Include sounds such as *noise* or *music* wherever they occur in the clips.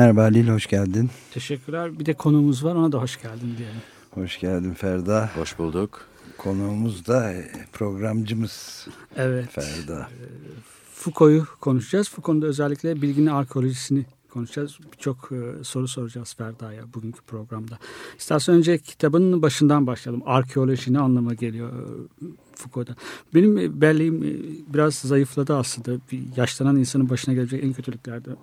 Merhaba Halil, hoş geldin. Teşekkürler. Bir de konuğumuz var, ona da hoş geldin diyelim. Hoş geldin Ferda. Hoş bulduk. Konuğumuz da e, programcımız evet. Ferda. Foucault'u konuşacağız. Foucault'un da özellikle bilginin arkeolojisini konuşacağız. Birçok e, soru soracağız Ferda'ya bugünkü programda. İstersen önce kitabın başından başlayalım. Arkeoloji ne anlama geliyor e, Foucault'da? Benim belleğim e, biraz zayıfladı aslında. Bir yaşlanan insanın başına gelecek en kötülüklerden.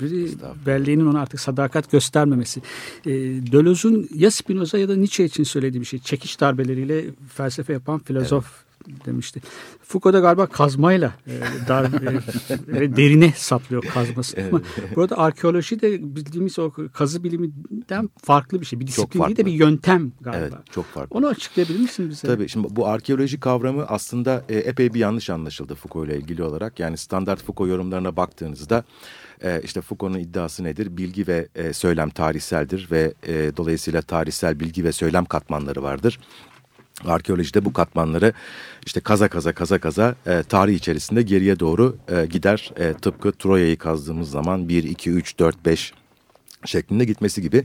Biri belleğinin ona artık sadakat göstermemesi. E, Deleuze'un ya Spinoza ya da Nietzsche için söylediği bir şey. Çekiş darbeleriyle felsefe yapan filozof evet demişti. Foucault da galiba kazmayla e, dar, e, derine saplıyor kazması. Evet. Ama burada arkeoloji de bildiğimiz o kazı biliminden farklı bir şey. Bir disiplin değil de bir yöntem galiba. Evet çok farklı. Onu açıklayabilir misin bize? Tabii şimdi bu arkeoloji kavramı aslında e, epey bir yanlış anlaşıldı Foucault ile ilgili olarak. Yani standart Foucault yorumlarına baktığınızda e, işte Foucault'un iddiası nedir? Bilgi ve e, söylem tarihseldir ve e, dolayısıyla tarihsel bilgi ve söylem katmanları vardır. Arkeolojide bu katmanları işte kaza kaza kaza kaza e, tarih içerisinde geriye doğru e, gider. E, tıpkı Troya'yı kazdığımız zaman 1, 2, 3, 4, 5 şeklinde gitmesi gibi.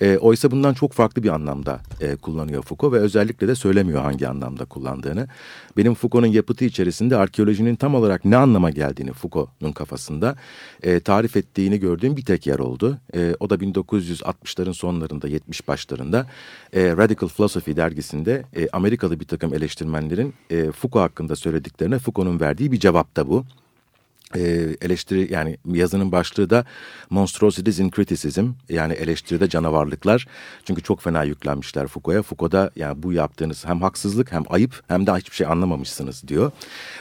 E, oysa bundan çok farklı bir anlamda e, kullanıyor Foucault ve özellikle de söylemiyor hangi anlamda kullandığını. Benim Foucault'un yapıtı içerisinde arkeolojinin tam olarak ne anlama geldiğini Foucault'un kafasında e, tarif ettiğini gördüğüm bir tek yer oldu. E, o da 1960'ların sonlarında 70 başlarında e, Radical Philosophy dergisinde e, Amerikalı bir takım eleştirmenlerin e, Foucault hakkında söylediklerine Foucault'un verdiği bir cevap da bu e, eleştiri yani yazının başlığı da Monstrosities in Criticism yani eleştiride canavarlıklar. Çünkü çok fena yüklenmişler Foucault'a. Foucault'da yani bu yaptığınız hem haksızlık hem ayıp hem de hiçbir şey anlamamışsınız diyor.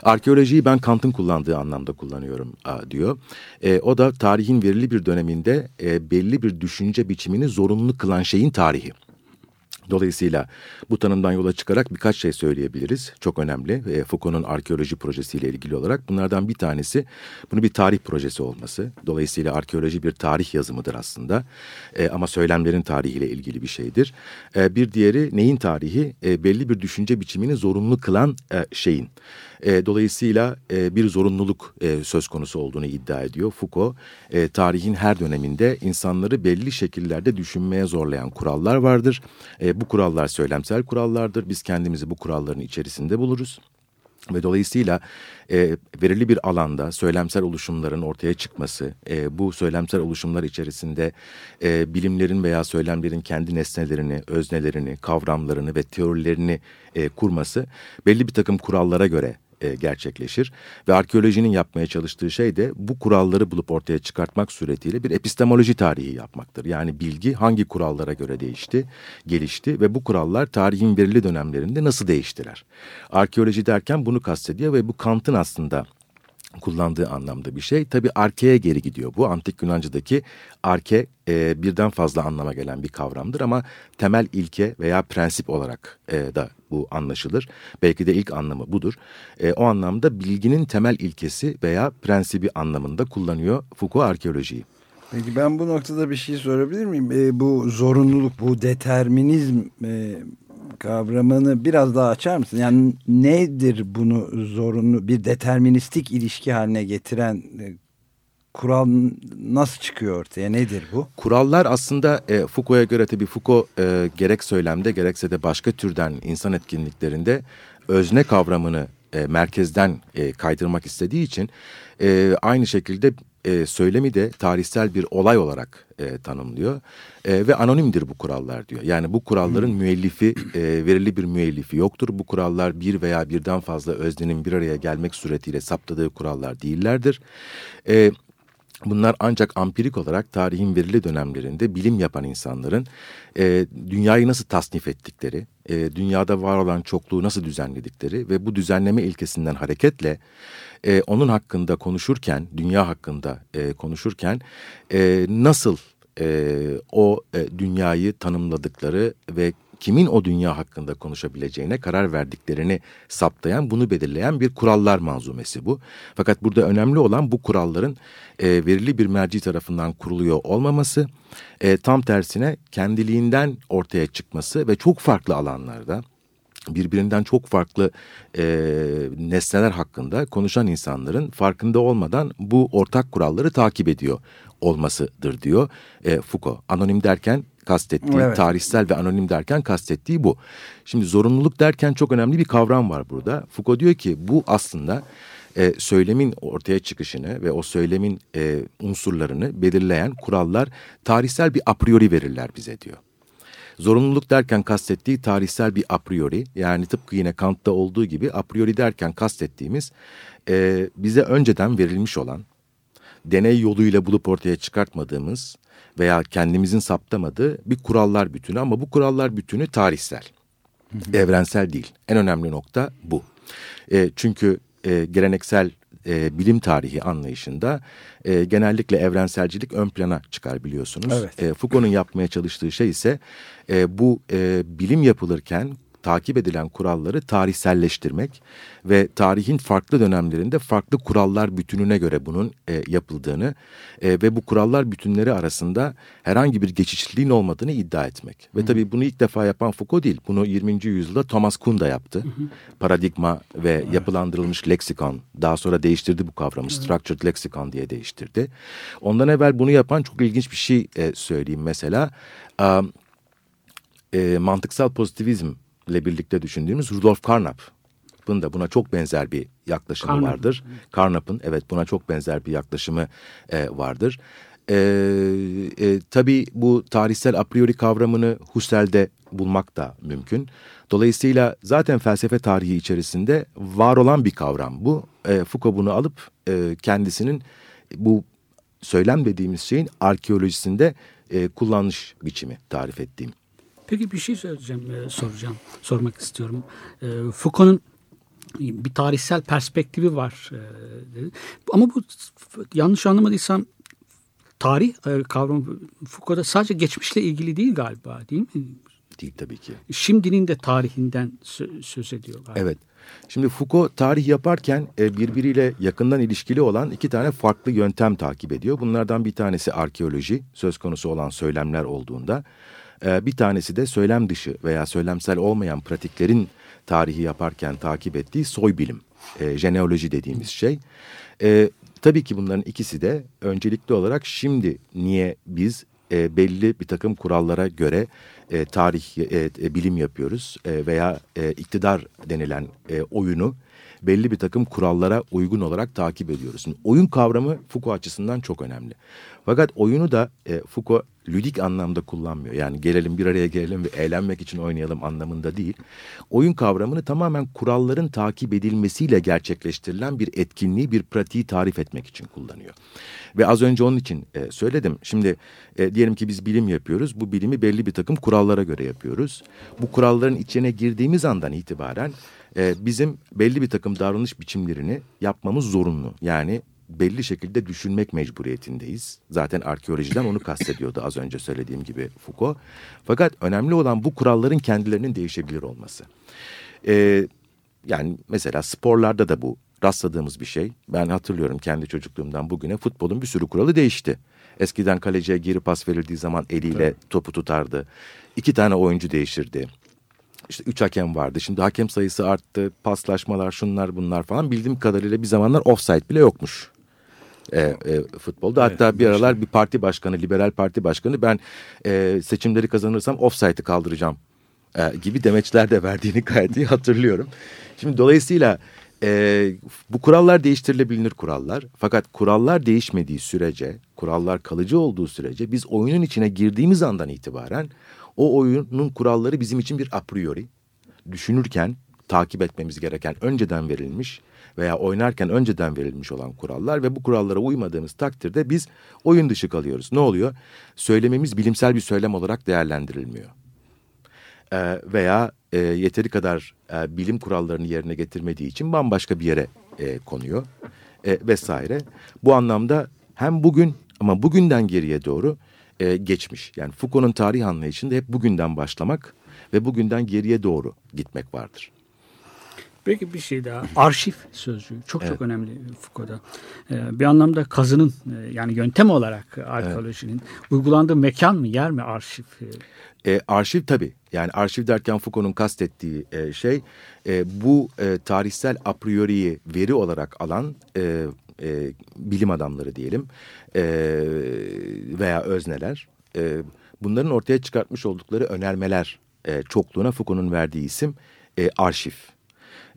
Arkeolojiyi ben Kant'ın kullandığı anlamda kullanıyorum diyor. E, o da tarihin verili bir döneminde e, belli bir düşünce biçimini zorunlu kılan şeyin tarihi. Dolayısıyla bu tanımdan yola çıkarak birkaç şey söyleyebiliriz. Çok önemli e, Foucault'un arkeoloji projesiyle ilgili olarak. Bunlardan bir tanesi bunu bir tarih projesi olması. Dolayısıyla arkeoloji bir tarih yazımıdır aslında. E, ama söylemlerin tarihiyle ilgili bir şeydir. E, bir diğeri neyin tarihi? E, belli bir düşünce biçimini zorunlu kılan e, şeyin. E, dolayısıyla e, bir zorunluluk e, söz konusu olduğunu iddia ediyor Foucault. E, tarihin her döneminde insanları belli şekillerde düşünmeye zorlayan kurallar vardır. E, bu kurallar söylemsel kurallardır. Biz kendimizi bu kuralların içerisinde buluruz. Ve dolayısıyla e, verili bir alanda söylemsel oluşumların ortaya çıkması, e, bu söylemsel oluşumlar içerisinde e, bilimlerin veya söylemlerin kendi nesnelerini, öznelerini, kavramlarını ve teorilerini e, kurması belli bir takım kurallara göre e, gerçekleşir. Ve arkeolojinin yapmaya çalıştığı şey de bu kuralları bulup ortaya çıkartmak suretiyle bir epistemoloji tarihi yapmaktır. Yani bilgi hangi kurallara göre değişti, gelişti ve bu kurallar tarihin belirli dönemlerinde nasıl değiştiler. Arkeoloji derken bunu kastediyor ve bu Kant'ın aslında kullandığı anlamda bir şey. Tabi arkeye geri gidiyor bu. Antik Yunanca'daki arke e, birden fazla anlama gelen bir kavramdır ama temel ilke veya prensip olarak e, da bu anlaşılır. Belki de ilk anlamı budur. E, o anlamda bilginin temel ilkesi veya prensibi anlamında kullanıyor Foucault arkeolojiyi. Peki ben bu noktada bir şey sorabilir miyim? E, bu zorunluluk, bu determinizm e, kavramını biraz daha açar mısın? Yani nedir bunu zorunlu bir deterministik ilişki haline getiren e, kural nasıl çıkıyor ortaya? Nedir bu? Kurallar aslında e, Foucault'a göre tabii Foucault e, gerek söylemde gerekse de başka türden insan etkinliklerinde özne kavramını e, merkezden e, kaydırmak istediği için e, aynı şekilde e, söylemi de tarihsel bir olay olarak e, tanımlıyor e, ve anonimdir bu kurallar diyor. Yani bu kuralların hmm. müellifi e, verili bir müellifi yoktur. Bu kurallar bir veya birden fazla öznenin bir araya gelmek suretiyle saptadığı kurallar değillerdir. E, Bunlar ancak ampirik olarak tarihin verili dönemlerinde bilim yapan insanların e, dünyayı nasıl tasnif ettikleri, e, dünyada var olan çokluğu nasıl düzenledikleri ve bu düzenleme ilkesinden hareketle e, onun hakkında konuşurken, dünya hakkında e, konuşurken e, nasıl e, o e, dünyayı tanımladıkları ve kimin o dünya hakkında konuşabileceğine karar verdiklerini saptayan, bunu belirleyen bir kurallar manzumesi bu. Fakat burada önemli olan bu kuralların e, verili bir merci tarafından kuruluyor olmaması, e, tam tersine kendiliğinden ortaya çıkması ve çok farklı alanlarda birbirinden çok farklı e, nesneler hakkında konuşan insanların farkında olmadan bu ortak kuralları takip ediyor olmasıdır diyor e, Foucault. Anonim derken kastettiği, evet. tarihsel ve anonim derken kastettiği bu. Şimdi zorunluluk derken çok önemli bir kavram var burada. Foucault diyor ki bu aslında e, söylemin ortaya çıkışını ve o söylemin e, unsurlarını belirleyen kurallar tarihsel bir a priori verirler bize diyor. Zorunluluk derken kastettiği tarihsel bir a priori yani tıpkı yine Kant'ta olduğu gibi a priori derken kastettiğimiz e, bize önceden verilmiş olan deney yoluyla bulup ortaya çıkartmadığımız veya kendimizin saptamadığı bir kurallar bütünü ama bu kurallar bütünü tarihsel, hı hı. evrensel değil. En önemli nokta bu. E, çünkü e, geleneksel e, bilim tarihi anlayışında e, genellikle evrenselcilik ön plana çıkar biliyorsunuz. Evet. E, Foucault'un yapmaya çalıştığı şey ise e, bu e, bilim yapılırken takip edilen kuralları tarihselleştirmek ve tarihin farklı dönemlerinde farklı kurallar bütününe göre bunun e, yapıldığını e, ve bu kurallar bütünleri arasında herhangi bir geçişliliğin olmadığını iddia etmek. Ve tabii bunu ilk defa yapan Foucault değil. Bunu 20. yüzyılda Thomas Kuhn da yaptı. Hı hı. Paradigma ve evet. yapılandırılmış leksikon daha sonra değiştirdi bu kavramı. Evet. Structured lexicon diye değiştirdi. Ondan evvel bunu yapan çok ilginç bir şey e, söyleyeyim mesela. E, mantıksal pozitivizm ile birlikte düşündüğümüz Rudolf Carnap'ın da buna çok benzer bir yaklaşımı Carnap. vardır. Carnap'ın evet buna çok benzer bir yaklaşımı e, vardır. E, e, tabii bu tarihsel a priori kavramını Husserl'de bulmak da mümkün. Dolayısıyla zaten felsefe tarihi içerisinde var olan bir kavram bu. E, Foucault bunu alıp e, kendisinin bu söylem dediğimiz şeyin arkeolojisinde e, kullanış biçimi tarif ettiğim. Peki bir şey söyleyeceğim, e, soracağım, sormak istiyorum. E, Foucault'un bir tarihsel perspektifi var. E, ama bu yanlış anlamadıysam tarih kavramı Foucault'da sadece geçmişle ilgili değil galiba değil mi? Değil tabii ki. Şimdinin de tarihinden söz ediyor galiba. Evet. Şimdi Foucault tarih yaparken birbiriyle yakından ilişkili olan iki tane farklı yöntem takip ediyor. Bunlardan bir tanesi arkeoloji, söz konusu olan söylemler olduğunda. Ee, bir tanesi de söylem dışı veya söylemsel olmayan pratiklerin tarihi yaparken takip ettiği soy bilim, e, jeneoloji dediğimiz şey. E, tabii ki bunların ikisi de öncelikli olarak şimdi niye biz e, belli bir takım kurallara göre e, tarih, bilim yapıyoruz veya iktidar denilen oyunu belli bir takım kurallara uygun olarak takip ediyoruz. Şimdi oyun kavramı Foucault açısından çok önemli. Fakat oyunu da Foucault lüdik anlamda kullanmıyor. Yani gelelim bir araya gelelim ve eğlenmek için oynayalım anlamında değil. Oyun kavramını tamamen kuralların takip edilmesiyle gerçekleştirilen bir etkinliği, bir pratiği tarif etmek için kullanıyor. Ve az önce onun için e, söyledim. Şimdi e, diyelim ki biz bilim yapıyoruz. Bu bilimi belli bir takım kurallara göre yapıyoruz. Bu kuralların içine girdiğimiz andan itibaren e, bizim belli bir takım davranış biçimlerini yapmamız zorunlu. Yani belli şekilde düşünmek mecburiyetindeyiz. Zaten arkeolojiden onu kastediyordu az önce söylediğim gibi Foucault. Fakat önemli olan bu kuralların kendilerinin değişebilir olması. Ee, yani mesela sporlarda da bu rastladığımız bir şey. Ben hatırlıyorum kendi çocukluğumdan bugüne futbolun bir sürü kuralı değişti. Eskiden kaleciye geri pas verildiği zaman eliyle evet. topu tutardı. İki tane oyuncu değişirdi. İşte üç hakem vardı. Şimdi hakem sayısı arttı. Paslaşmalar şunlar bunlar falan. Bildiğim kadarıyla bir zamanlar offside bile yokmuş e, e, futbolda. Hatta evet, bir aralar bir parti başkanı, liberal parti başkanı ben e, seçimleri kazanırsam offside'ı kaldıracağım e, gibi demeçler de verdiğini *laughs* gayet iyi hatırlıyorum. Şimdi dolayısıyla e, bu kurallar değiştirilebilir kurallar. Fakat kurallar değişmediği sürece, kurallar kalıcı olduğu sürece biz oyunun içine girdiğimiz andan itibaren o oyunun kuralları bizim için bir a priori. Düşünürken takip etmemiz gereken önceden verilmiş veya oynarken önceden verilmiş olan kurallar ve bu kurallara uymadığımız takdirde biz oyun dışı kalıyoruz. Ne oluyor? Söylememiz bilimsel bir söylem olarak değerlendirilmiyor. Ee, veya e, yeteri kadar e, bilim kurallarını yerine getirmediği için bambaşka bir yere e, konuyor e, vesaire. Bu anlamda hem bugün ama bugünden geriye doğru e, geçmiş. Yani Foucault'un tarih anlayışında hep bugünden başlamak ve bugünden geriye doğru gitmek vardır. Peki bir şey daha. Arşiv sözcüğü çok evet. çok önemli Foucault'da. Ee, bir anlamda kazının e, yani yöntem olarak arkeolojinin evet. uygulandığı mekan mı yer mi arşiv? E, arşiv tabii. Yani arşiv derken Foucault'un kastettiği e, şey e, bu e, tarihsel a priori'yi veri olarak alan e, e, bilim adamları diyelim e, veya özneler. E, bunların ortaya çıkartmış oldukları önermeler e, çokluğuna Foucault'un verdiği isim e, arşiv.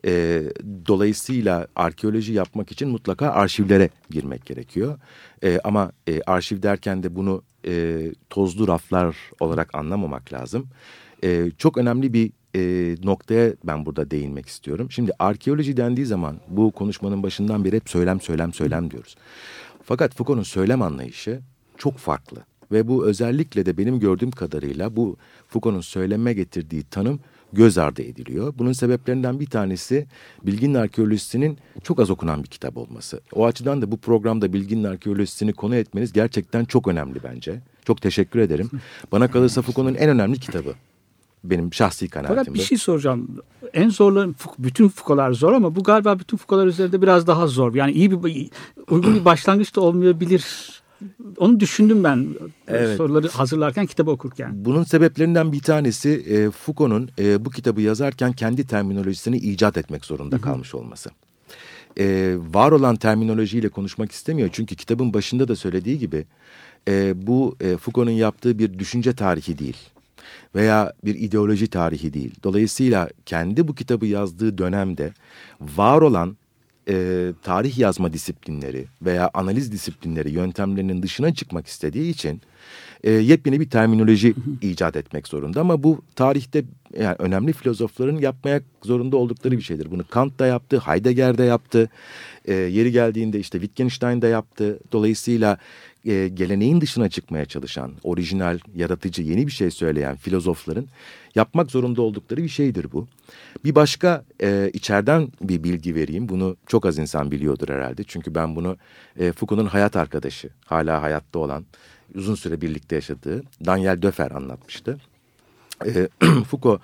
E, dolayısıyla arkeoloji yapmak için mutlaka arşivlere girmek gerekiyor. E, ama e, arşiv derken de bunu e, tozlu raflar olarak anlamamak lazım. E, çok önemli bir e, noktaya ben burada değinmek istiyorum. Şimdi arkeoloji dendiği zaman bu konuşmanın başından beri hep söylem söylem söylem diyoruz. Fakat Foucault'un söylem anlayışı çok farklı. Ve bu özellikle de benim gördüğüm kadarıyla bu Foucault'un söyleme getirdiği tanım göz ardı ediliyor. Bunun sebeplerinden bir tanesi Bilginin Arkeolojisi'nin çok az okunan bir kitap olması. O açıdan da bu programda Bilginin Arkeolojisi'ni konu etmeniz gerçekten çok önemli bence. Çok teşekkür ederim. Bana kalırsa Foucault'un en önemli kitabı. Benim şahsi kanaatim. Fakat bir şey soracağım. En zorlu, bütün Foucault'lar zor ama bu galiba bütün Foucault'lar üzerinde biraz daha zor. Yani iyi bir uygun bir başlangıç da olmayabilir onu düşündüm ben evet. soruları hazırlarken kitabı okurken. Bunun sebeplerinden bir tanesi e, Foucault'un e, bu kitabı yazarken kendi terminolojisini icat etmek zorunda Hı -hı. kalmış olması. E, var olan terminolojiyle konuşmak istemiyor. Çünkü kitabın başında da söylediği gibi e, bu e, Foucault'un yaptığı bir düşünce tarihi değil veya bir ideoloji tarihi değil. Dolayısıyla kendi bu kitabı yazdığı dönemde var olan e, tarih yazma disiplinleri veya analiz disiplinleri yöntemlerinin dışına çıkmak istediği için e, yepyeni bir terminoloji icat etmek zorunda. Ama bu tarihte yani önemli filozofların yapmaya zorunda oldukları bir şeydir. Bunu Kant da yaptı, Heidegger de yaptı, e, yeri geldiğinde işte Wittgenstein de yaptı. Dolayısıyla e, geleneğin dışına çıkmaya çalışan, orijinal, yaratıcı, yeni bir şey söyleyen filozofların yapmak zorunda oldukları bir şeydir bu. Bir başka e, içeriden bir bilgi vereyim. Bunu çok az insan biliyordur herhalde. Çünkü ben bunu e, Foucault'un hayat arkadaşı, hala hayatta olan, uzun süre birlikte yaşadığı Daniel Döfer anlatmıştı. E, *clears throat* Foucault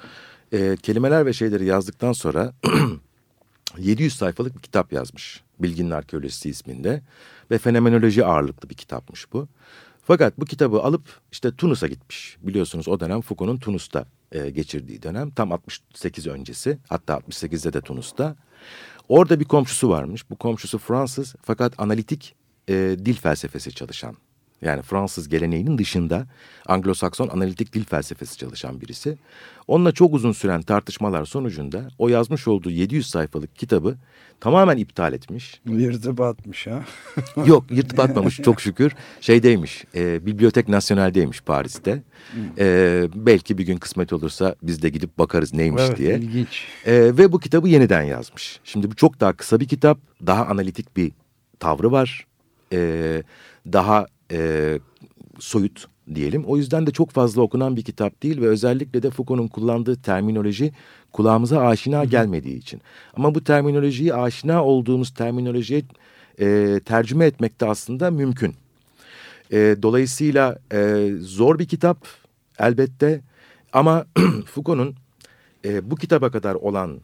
e, kelimeler ve şeyleri yazdıktan sonra *clears throat* 700 sayfalık bir kitap yazmış. Bilginin Arkeolojisi isminde ve fenomenoloji ağırlıklı bir kitapmış bu. Fakat bu kitabı alıp işte Tunus'a gitmiş. Biliyorsunuz o dönem Foucault'un Tunus'ta e, geçirdiği dönem. Tam 68 öncesi hatta 68'de de Tunus'ta. Orada bir komşusu varmış. Bu komşusu Fransız fakat analitik e, dil felsefesi çalışan yani Fransız geleneğinin dışında Anglo-Sakson analitik dil felsefesi çalışan birisi. Onunla çok uzun süren tartışmalar sonucunda o yazmış olduğu 700 sayfalık kitabı tamamen iptal etmiş. Yırtıp atmış ha? *laughs* Yok yırtıp atmamış çok şükür. Şeydeymiş, e, Bibliotek Nasyonel'deymiş Paris'te. E, belki bir gün kısmet olursa biz de gidip bakarız neymiş evet, diye. ilginç. E, ve bu kitabı yeniden yazmış. Şimdi bu çok daha kısa bir kitap, daha analitik bir tavrı var. E, daha e, soyut diyelim. O yüzden de çok fazla okunan bir kitap değil ve özellikle de Foucault'un kullandığı terminoloji kulağımıza aşina gelmediği için. Ama bu terminolojiyi aşina olduğumuz terminolojiye e, tercüme etmek de aslında mümkün. E, dolayısıyla e, zor bir kitap elbette ama *clears throat* Foucault'un e, bu kitaba kadar olan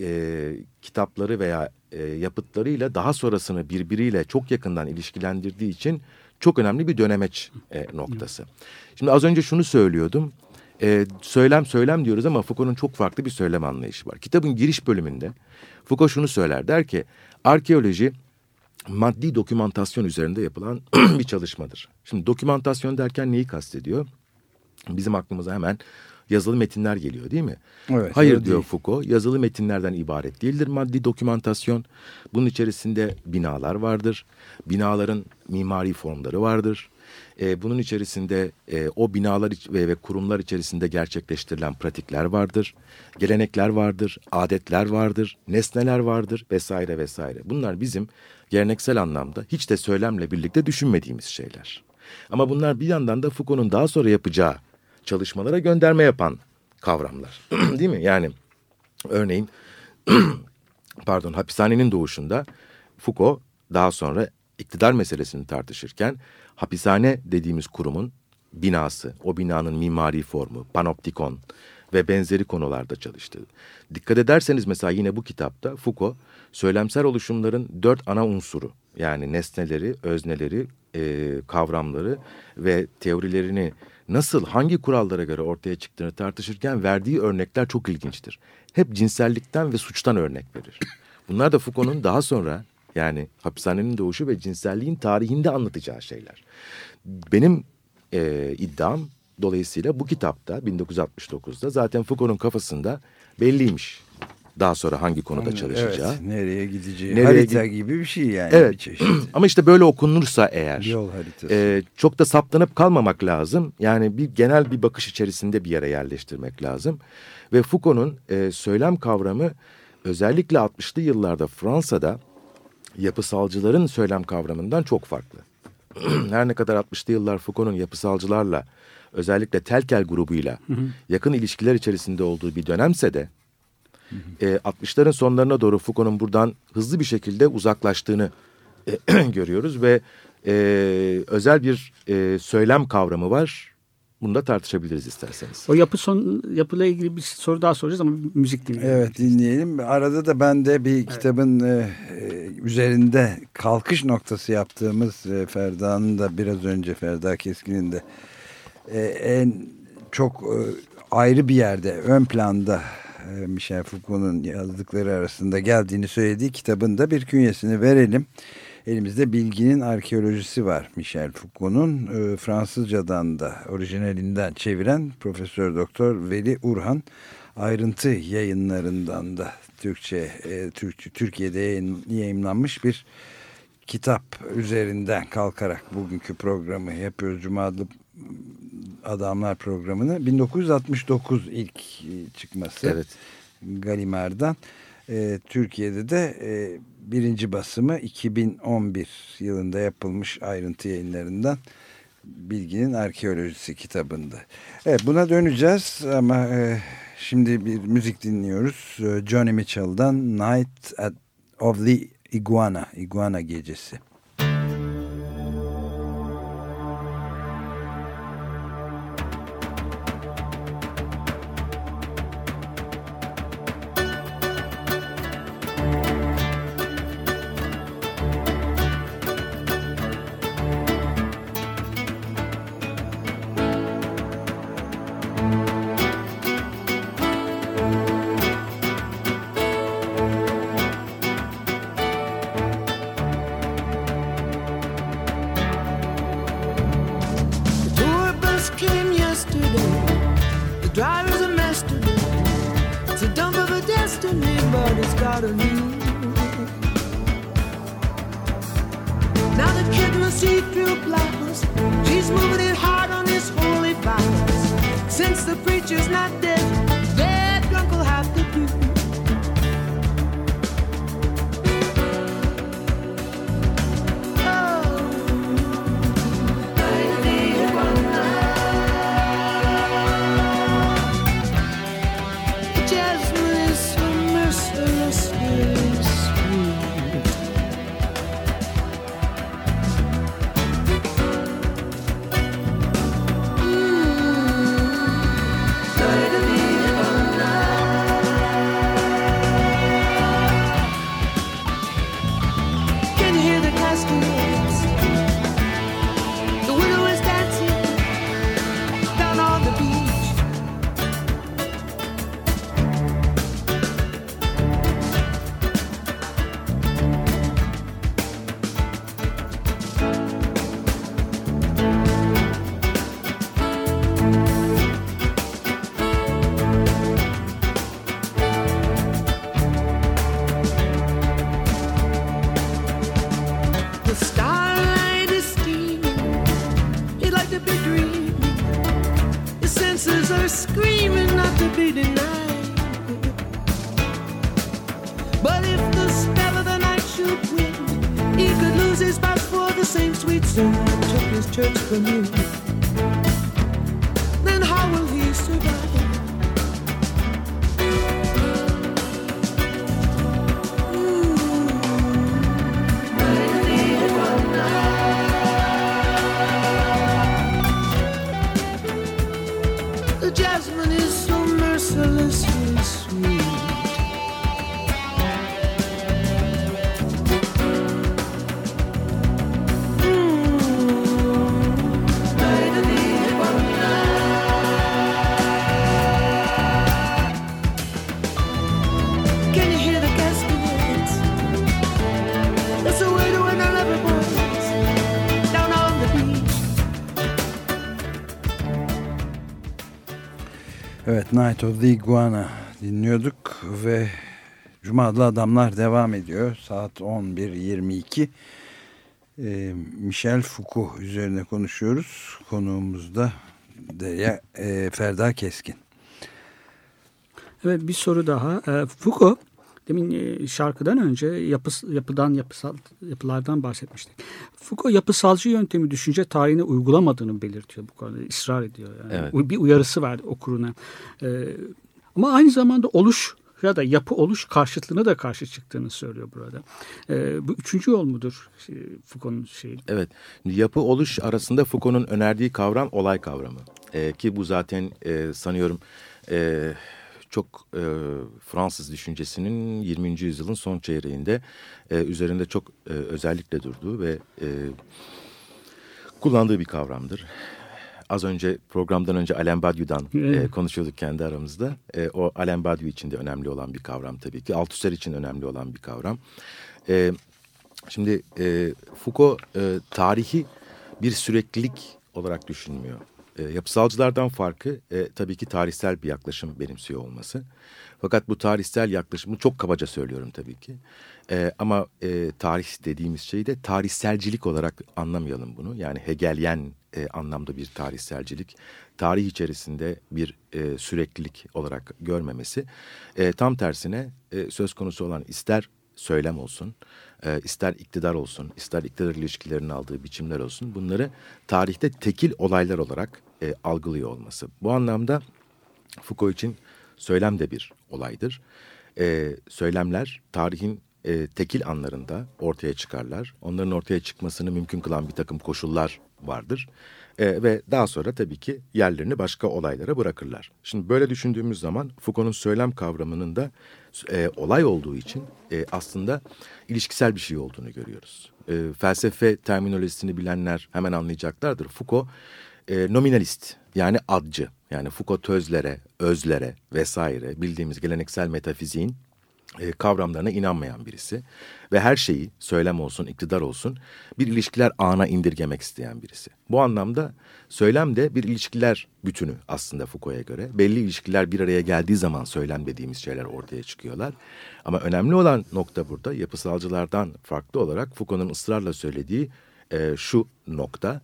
e, kitapları veya e, yapıtlarıyla daha sonrasını birbiriyle çok yakından ilişkilendirdiği için çok önemli bir dönemeç e, noktası. Şimdi az önce şunu söylüyordum. E, söylem söylem diyoruz ama Foucault'un çok farklı bir söylem anlayışı var. Kitabın giriş bölümünde Foucault şunu söyler der ki arkeoloji maddi dokümantasyon üzerinde yapılan *clears throat* bir çalışmadır. Şimdi dokümantasyon derken neyi kastediyor? Bizim aklımıza hemen yazılı metinler geliyor değil mi? Evet, Hayır diyor değil. Foucault. Yazılı metinlerden ibaret değildir maddi dokümantasyon. Bunun içerisinde binalar vardır. Binaların mimari formları vardır. Ee, bunun içerisinde e, o binalar ve, ve kurumlar içerisinde gerçekleştirilen pratikler vardır. Gelenekler vardır, adetler vardır, nesneler vardır vesaire vesaire. Bunlar bizim geleneksel anlamda hiç de söylemle birlikte düşünmediğimiz şeyler. Ama bunlar bir yandan da Foucault'un daha sonra yapacağı çalışmalara gönderme yapan kavramlar. *clears throat* Değil mi? Yani örneğin *clears throat* pardon hapishanenin doğuşunda Foucault daha sonra iktidar meselesini tartışırken hapishane dediğimiz kurumun binası, o binanın mimari formu, panoptikon ve benzeri konularda çalıştı. Dikkat ederseniz mesela yine bu kitapta Foucault söylemsel oluşumların dört ana unsuru yani nesneleri, özneleri, e, kavramları ve teorilerini nasıl hangi kurallara göre ortaya çıktığını tartışırken verdiği örnekler çok ilginçtir. Hep cinsellikten ve suçtan örnek verir. Bunlar da Foucault'un daha sonra yani hapishanenin doğuşu ve cinselliğin tarihinde anlatacağı şeyler. Benim e, iddiam dolayısıyla bu kitapta 1969'da zaten Foucault'un kafasında belliymiş. Daha sonra hangi konuda çalışacağı. Evet, nereye gideceği. Nereye Harita gid- gibi bir şey yani. Evet. Bir çeşit. *clears throat* Ama işte böyle okunursa eğer Yol haritası. e, çok da saplanıp kalmamak lazım. Yani bir genel bir bakış içerisinde bir yere yerleştirmek lazım. Ve Foucault'un e, söylem kavramı özellikle 60'lı yıllarda Fransa'da yapısalcıların söylem kavramından çok farklı. *clears throat* Her ne kadar 60'lı yıllar Foucault'un yapısalcılarla özellikle Telkel grubuyla yakın ilişkiler içerisinde olduğu bir dönemse de e, 60'ların sonlarına doğru Foucault'un buradan hızlı bir şekilde uzaklaştığını e, *clears throat* görüyoruz ve e, özel bir e, söylem kavramı var. Bunu da tartışabiliriz isterseniz. O yapı son yapıyla ilgili bir soru daha soracağız ama müzik dinleyelim. Evet dinleyelim. Arada da ben de bir kitabın e, e, üzerinde kalkış noktası yaptığımız e, Ferda'nın da biraz önce Ferda Keskin'in de e, en çok e, ayrı bir yerde ön planda Michel Foucault'un yazdıkları arasında geldiğini söylediği kitabın da bir künyesini verelim. Elimizde Bilginin Arkeolojisi var Michel Foucault'un e, Fransızcadan da orijinalinden çeviren Profesör Doktor Veli Urhan ayrıntı yayınlarından da Türkçe e, Türk, Türkiye'de yayın, yayınlanmış bir kitap üzerinden kalkarak bugünkü programı yapıyoruz. Cuma adlı Adamlar programını 1969 ilk e, çıkması Evet. Galimer'dan. E, Türkiye'de de e, birinci basımı 2011 yılında yapılmış ayrıntı yayınlarından Bilginin Arkeolojisi kitabında. Evet buna döneceğiz ama e, şimdi bir müzik dinliyoruz. E, Johnny Mitchell'dan Night at, of the Iguana, Iguana Gecesi. Night of the Iguana dinliyorduk ve Cuma adlı adamlar devam ediyor. Saat 11.22. Ee, Michel Foucault üzerine konuşuyoruz. Konuğumuz da e, Ferda Keskin. Evet bir soru daha. E, Foucault demin e, şarkıdan önce yapı, yapıdan yapısal yapılardan bahsetmiştik. Foucault yapısalcı yöntemi düşünce tarihine uygulamadığını belirtiyor bu konuda. ısrar ediyor. Yani. Evet. Bir uyarısı var okuruna. E, ama aynı zamanda oluş ya da yapı oluş karşıtlığına da karşı çıktığını söylüyor burada. E, bu üçüncü yol mudur şey, Foucault'un şeyi? Evet. Yapı oluş arasında Foucault'un önerdiği kavram olay kavramı. Ee, ki bu zaten e, sanıyorum e, çok e, Fransız düşüncesinin 20. yüzyılın son çeyreğinde e, üzerinde çok e, özellikle durduğu ve e, kullandığı bir kavramdır. Az önce programdan önce Alain Badiou'dan Evet. e, konuşuyorduk kendi aramızda. E, o Alain Badiou için de önemli olan bir kavram tabii ki. Althusser için önemli olan bir kavram. E, şimdi e, Foucault e, tarihi bir süreklilik olarak düşünmüyor. E, yapısalcılardan farkı e, tabii ki tarihsel bir yaklaşım benimsiyor olması. Fakat bu tarihsel yaklaşımı çok kabaca söylüyorum tabii ki. E, ama e, tarih dediğimiz şeyi de tarihselcilik olarak anlamayalım bunu. Yani Hegelyen e, anlamda bir tarihselcilik, tarih içerisinde bir e, süreklilik olarak görmemesi. E, tam tersine e, söz konusu olan ister söylem olsun, e, ister iktidar olsun, ister iktidar ilişkilerinin aldığı biçimler olsun bunları tarihte tekil olaylar olarak e, algılıyor olması. Bu anlamda Foucault için söylem de bir olaydır. E, söylemler tarihin e, tekil anlarında ortaya çıkarlar. Onların ortaya çıkmasını mümkün kılan bir takım koşullar vardır. E, ve daha sonra tabii ki yerlerini başka olaylara bırakırlar. Şimdi böyle düşündüğümüz zaman Foucault'un söylem kavramının da e, olay olduğu için e, aslında ilişkisel bir şey olduğunu görüyoruz. E, felsefe terminolojisini bilenler hemen anlayacaklardır. Foucault e, nominalist yani adcı yani Foucault tözlere, özlere vesaire bildiğimiz geleneksel metafiziğin e, kavramlarına inanmayan birisi ve her şeyi söylem olsun, iktidar olsun bir ilişkiler ağına indirgemek isteyen birisi. Bu anlamda söylem de bir ilişkiler bütünü aslında Foucault'a göre. Belli ilişkiler bir araya geldiği zaman söylem dediğimiz şeyler ortaya çıkıyorlar. Ama önemli olan nokta burada yapısalcılardan farklı olarak Foucault'un ısrarla söylediği e, şu nokta.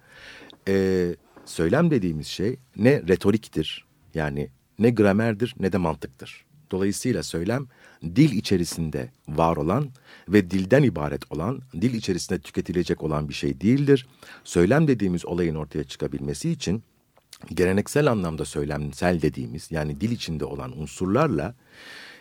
E, söylem dediğimiz şey ne retoriktir yani ne gramerdir ne de mantıktır. Dolayısıyla söylem dil içerisinde var olan ve dilden ibaret olan, dil içerisinde tüketilecek olan bir şey değildir. Söylem dediğimiz olayın ortaya çıkabilmesi için geleneksel anlamda söylemsel dediğimiz yani dil içinde olan unsurlarla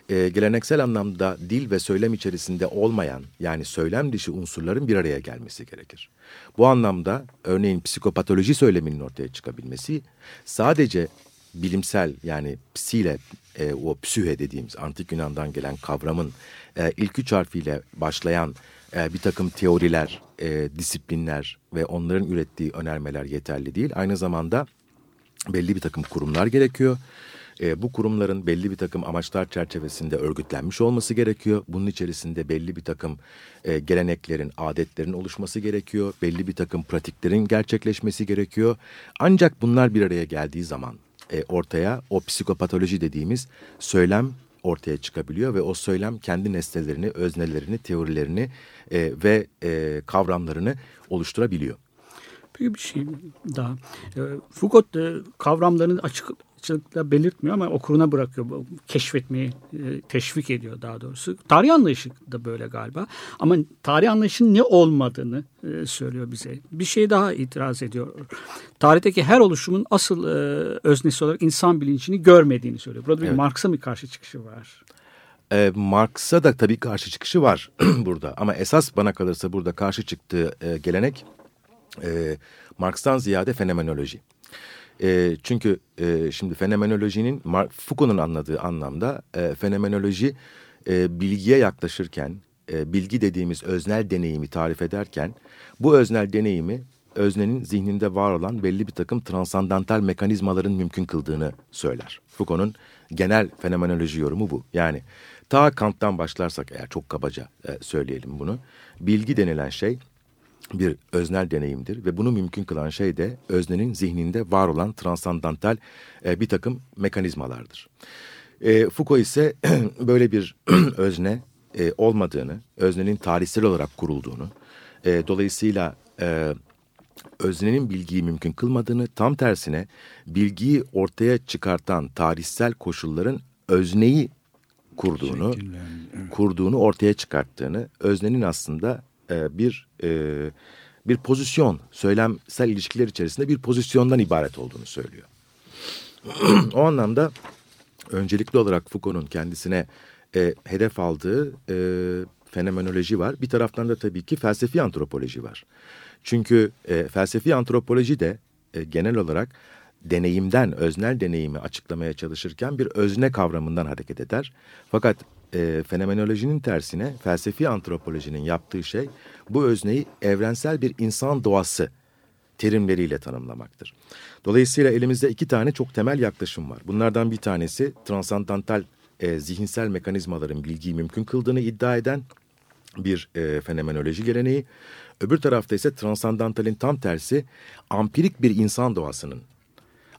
e, geleneksel anlamda dil ve söylem içerisinde olmayan yani söylem dışı unsurların bir araya gelmesi gerekir. Bu anlamda örneğin psikopatoloji söyleminin ortaya çıkabilmesi sadece bilimsel yani psiyle e, o psühe dediğimiz antik Yunan'dan gelen kavramın e, ilk üç harfiyle başlayan e, bir takım teoriler, e, disiplinler ve onların ürettiği önermeler yeterli değil. Aynı zamanda belli bir takım kurumlar gerekiyor. E, bu kurumların belli bir takım amaçlar çerçevesinde örgütlenmiş olması gerekiyor. Bunun içerisinde belli bir takım e, geleneklerin, adetlerin oluşması gerekiyor. Belli bir takım pratiklerin gerçekleşmesi gerekiyor. Ancak bunlar bir araya geldiği zaman e, ortaya o psikopatoloji dediğimiz söylem ortaya çıkabiliyor ve o söylem kendi nesnelerini, öznelerini, teorilerini e, ve e, kavramlarını oluşturabiliyor. Bir şey daha. E, Foucault e, kavramlarını açık açıklıkla belirtmiyor ama okuruna bırakıyor. Keşfetmeyi e, teşvik ediyor daha doğrusu. Tarih anlayışı da böyle galiba. Ama tarih anlayışının ne olmadığını e, söylüyor bize. Bir şey daha itiraz ediyor. Tarihteki her oluşumun asıl e, öznesi olarak insan bilincini görmediğini söylüyor. Burada bir Evet. Marx'a bir karşı çıkışı var. E, Marx'a da tabii karşı çıkışı var *clears throat* burada. Ama esas bana kalırsa burada karşı çıktığı e, gelenek e, Marx'tan ziyade fenomenoloji. E, çünkü e, şimdi fenomenolojinin Foucault'un anladığı anlamda e, fenomenoloji e, bilgiye yaklaşırken, e, bilgi dediğimiz öznel deneyimi tarif ederken bu öznel deneyimi öznenin zihninde var olan belli bir takım transandantal mekanizmaların mümkün kıldığını söyler. Foucault'un genel fenomenoloji yorumu bu. Yani ta Kant'tan başlarsak eğer çok kabaca e, söyleyelim bunu. Bilgi denilen şey bir öznel deneyimdir ve bunu mümkün kılan şey de öznenin zihninde var olan transandantal e, bir takım mekanizmalardır. E, Foucault ise *clears throat* böyle bir *clears throat* özne e, olmadığını, öznenin tarihsel olarak kurulduğunu, e, dolayısıyla e, öznenin bilgiyi mümkün kılmadığını, tam tersine bilgiyi ortaya çıkartan tarihsel koşulların özneyi kurduğunu, kurduğunu ortaya çıkarttığını, öznenin aslında e, bir e, bir pozisyon, söylemsel ilişkiler içerisinde bir pozisyondan ibaret olduğunu söylüyor. *clears throat* o anlamda öncelikli olarak Foucault'un kendisine e, hedef aldığı e, fenomenoloji var. Bir taraftan da tabii ki felsefi antropoloji var. Çünkü e, felsefi antropoloji de e, genel olarak deneyimden, öznel deneyimi açıklamaya çalışırken bir özne kavramından hareket eder. Fakat e, fenomenolojinin tersine felsefi antropolojinin yaptığı şey bu özneyi evrensel bir insan doğası terimleriyle tanımlamaktır. Dolayısıyla elimizde iki tane çok temel yaklaşım var. Bunlardan bir tanesi transandantal e, zihinsel mekanizmaların bilgiyi mümkün kıldığını iddia eden bir e, fenomenoloji geleneği. Öbür tarafta ise transandantalin tam tersi ampirik bir insan doğasının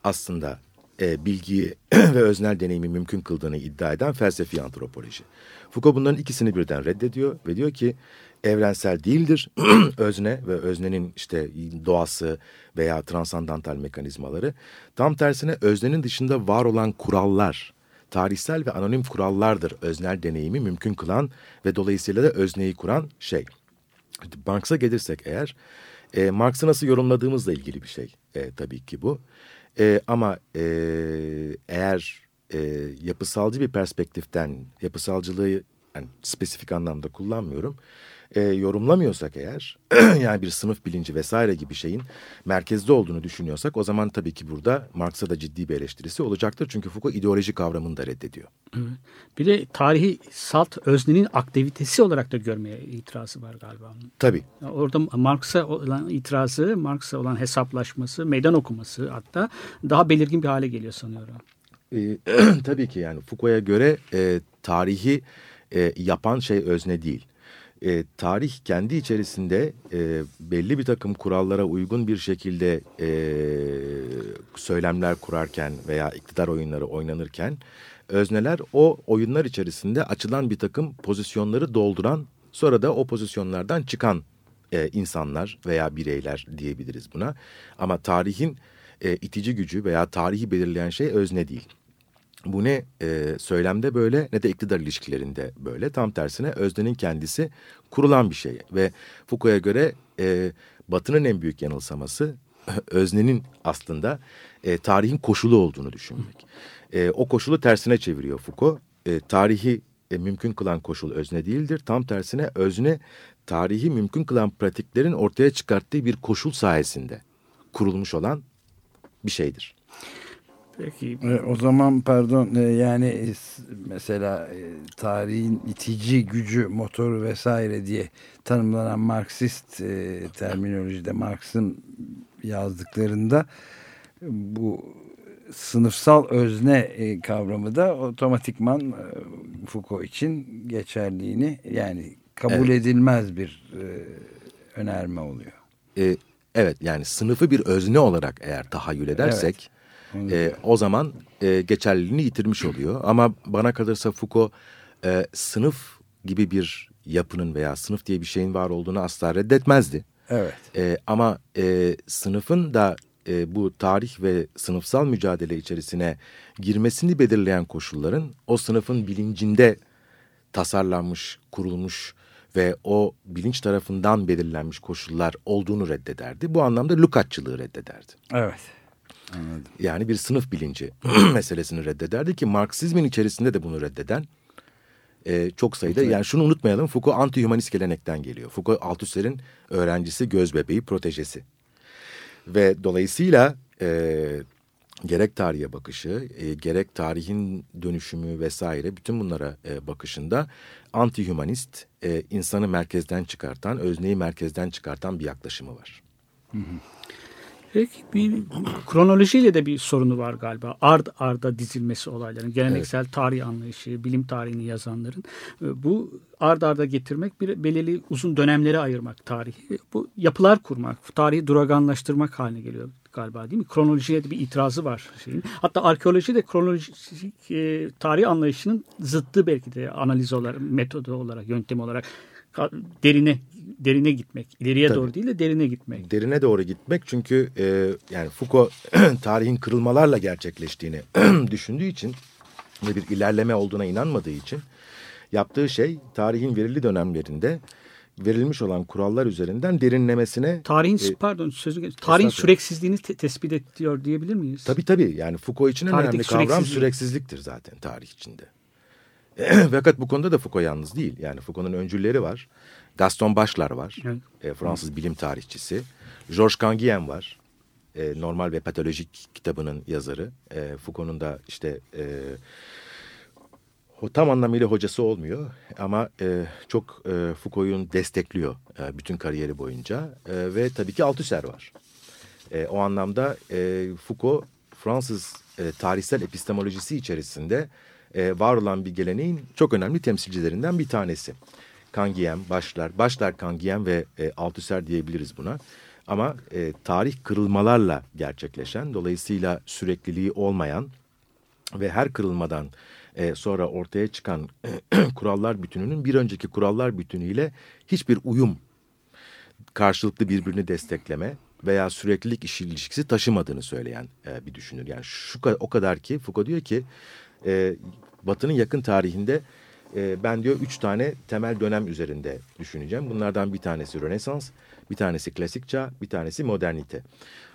aslında e, bilgiyi *clears throat* ve öznel deneyimi mümkün kıldığını iddia eden felsefi antropoloji. Foucault bunların ikisini birden reddediyor ve diyor ki evrensel değildir *clears throat* özne ve öznenin işte doğası veya transandantal mekanizmaları. Tam tersine öznenin dışında var olan kurallar, tarihsel ve anonim kurallardır öznel deneyimi mümkün kılan ve dolayısıyla da özneyi kuran şey. Marx'a gelirsek eğer, e, Marx'ı nasıl yorumladığımızla ilgili bir şey e, tabii ki bu. E, ama e, eğer e, yapısalcı bir perspektiften, yapısalcılığı yani spesifik anlamda kullanmıyorum e, yorumlamıyorsak eğer *clears throat* yani bir sınıf bilinci vesaire gibi şeyin merkezde olduğunu düşünüyorsak o zaman tabii ki burada Marx'a da ciddi bir eleştirisi olacaktır. Çünkü Foucault ideoloji kavramını da reddediyor. Bir de tarihi salt öznenin aktivitesi olarak da görmeye itirazı var galiba. Tabii. Orada Marx'a olan itirazı, Marx'a olan hesaplaşması, meydan okuması hatta daha belirgin bir hale geliyor sanıyorum. E, *clears throat* tabii ki yani Foucault'a göre e, tarihi e, yapan şey özne değil e, tarih kendi içerisinde e, belli bir takım kurallara uygun bir şekilde e, söylemler kurarken veya iktidar oyunları oynanırken özneler o oyunlar içerisinde açılan bir takım pozisyonları dolduran sonra da o pozisyonlardan çıkan e, insanlar veya bireyler diyebiliriz buna. Ama tarihin e, itici gücü veya tarihi belirleyen şey özne değil. Bu ne e, söylemde böyle ne de iktidar ilişkilerinde böyle. Tam tersine öznenin kendisi kurulan bir şey. Ve Foucault'a göre e, Batı'nın en büyük yanılsaması *laughs* öznenin aslında e, tarihin koşulu olduğunu düşünmek. E, o koşulu tersine çeviriyor Foucault. E, tarihi e, mümkün kılan koşul özne değildir. Tam tersine özne tarihi mümkün kılan pratiklerin ortaya çıkarttığı bir koşul sayesinde kurulmuş olan bir şeydir. Peki. E, o zaman pardon e, yani e, mesela e, tarihin itici gücü motoru vesaire diye tanımlanan Marksist e, terminolojide Marx'ın yazdıklarında bu sınıfsal özne e, kavramı da otomatikman e, Foucault için geçerliğini yani kabul evet. edilmez bir e, önerme oluyor. E, evet yani sınıfı bir özne olarak eğer tahayyül edersek evet e, o zaman e, geçerliliğini yitirmiş oluyor. Ama bana kalırsa Foucault e, sınıf gibi bir yapının veya sınıf diye bir şeyin var olduğunu asla reddetmezdi. Evet. E, ama e, sınıfın da e, bu tarih ve sınıfsal mücadele içerisine girmesini belirleyen koşulların o sınıfın bilincinde tasarlanmış, kurulmuş ve o bilinç tarafından belirlenmiş koşullar olduğunu reddederdi. Bu anlamda Lukatçılığı reddederdi. Evet. Anladım. Yani bir sınıf bilinci *clears throat* meselesini reddederdi ki Marksizmin içerisinde de bunu reddeden e, çok sayıda. Evet. Yani şunu unutmayalım Foucault anti-humanist gelenekten geliyor. Foucault Althusser'in öğrencisi, göz bebeği, protejesi. Ve dolayısıyla e, gerek tarihe bakışı, e, gerek tarihin dönüşümü vesaire bütün bunlara e, bakışında anti-humanist, e, insanı merkezden çıkartan, özneyi merkezden çıkartan bir yaklaşımı var. Hı hı. Peki bir kronolojiyle de bir sorunu var galiba. Ard arda dizilmesi olayların. Geleneksel tarih anlayışı, bilim tarihini yazanların. E, Bu ard arda getirmek bir belirli uzun dönemlere ayırmak tarihi. Bu yapılar kurmak, tarihi duraganlaştırmak haline geliyor galiba değil mi? Kronolojiye de bir itirazı var şeyin. Hatta arkeoloji de kronolojik e, tarih anlayışının zıttı belki de analiz olarak, metodu olarak, yöntemi olarak derine derine gitmek. ileriye Tabii. doğru değil de derine gitmek. derine doğru gitmek çünkü e, yani Foucault *clears throat* tarihin kırılmalarla gerçekleştiğini *clears throat* düşündüğü için ve bir ilerleme olduğuna inanmadığı için yaptığı şey tarihin verili dönemlerinde verilmiş olan kurallar üzerinden derinlemesine Tarihin E, pardon sözü tarihin süreksizliğini te- tespit ediyor diyebilir miyiz? Tabii tabii yani Foucault için en önemli kavram süreksizlik. süreksizliktir zaten tarih içinde. *clears throat* Fakat bu konuda da Foucault yalnız değil. Yani Foucault'un öncülleri var. Gaston Bachelard var. Evet. E, Fransız bilim tarihçisi. Georges Canguilhem var. E, Normal ve Patolojik kitabının yazarı. E, Foucault'un da işte e, tam anlamıyla hocası olmuyor ama e, çok e, Foucault'un destekliyor e, bütün kariyeri boyunca E, ve tabii ki Althusser var. E, o anlamda e, Foucault Fransız e, tarihsel epistemolojisi içerisinde e, var olan bir geleneğin çok önemli temsilcilerinden bir tanesi. Canguilhem, Başlar, Başlar Canguilhem ve e, Althusser diyebiliriz buna. Ama e, tarih kırılmalarla gerçekleşen, dolayısıyla sürekliliği olmayan ve her kırılmadan e, sonra ortaya çıkan *clears throat* kurallar bütününün bir önceki kurallar bütünüyle hiçbir uyum, karşılıklı birbirini destekleme veya süreklilik işi ilişkisi taşımadığını söyleyen e, bir düşünür. Yani şu o kadar ki Foucault diyor ki e, Batı'nın yakın tarihinde e, ben diyor üç tane temel dönem üzerinde düşüneceğim. Bunlardan bir tanesi Rönesans, bir tanesi klasik çağ, bir tanesi modernite.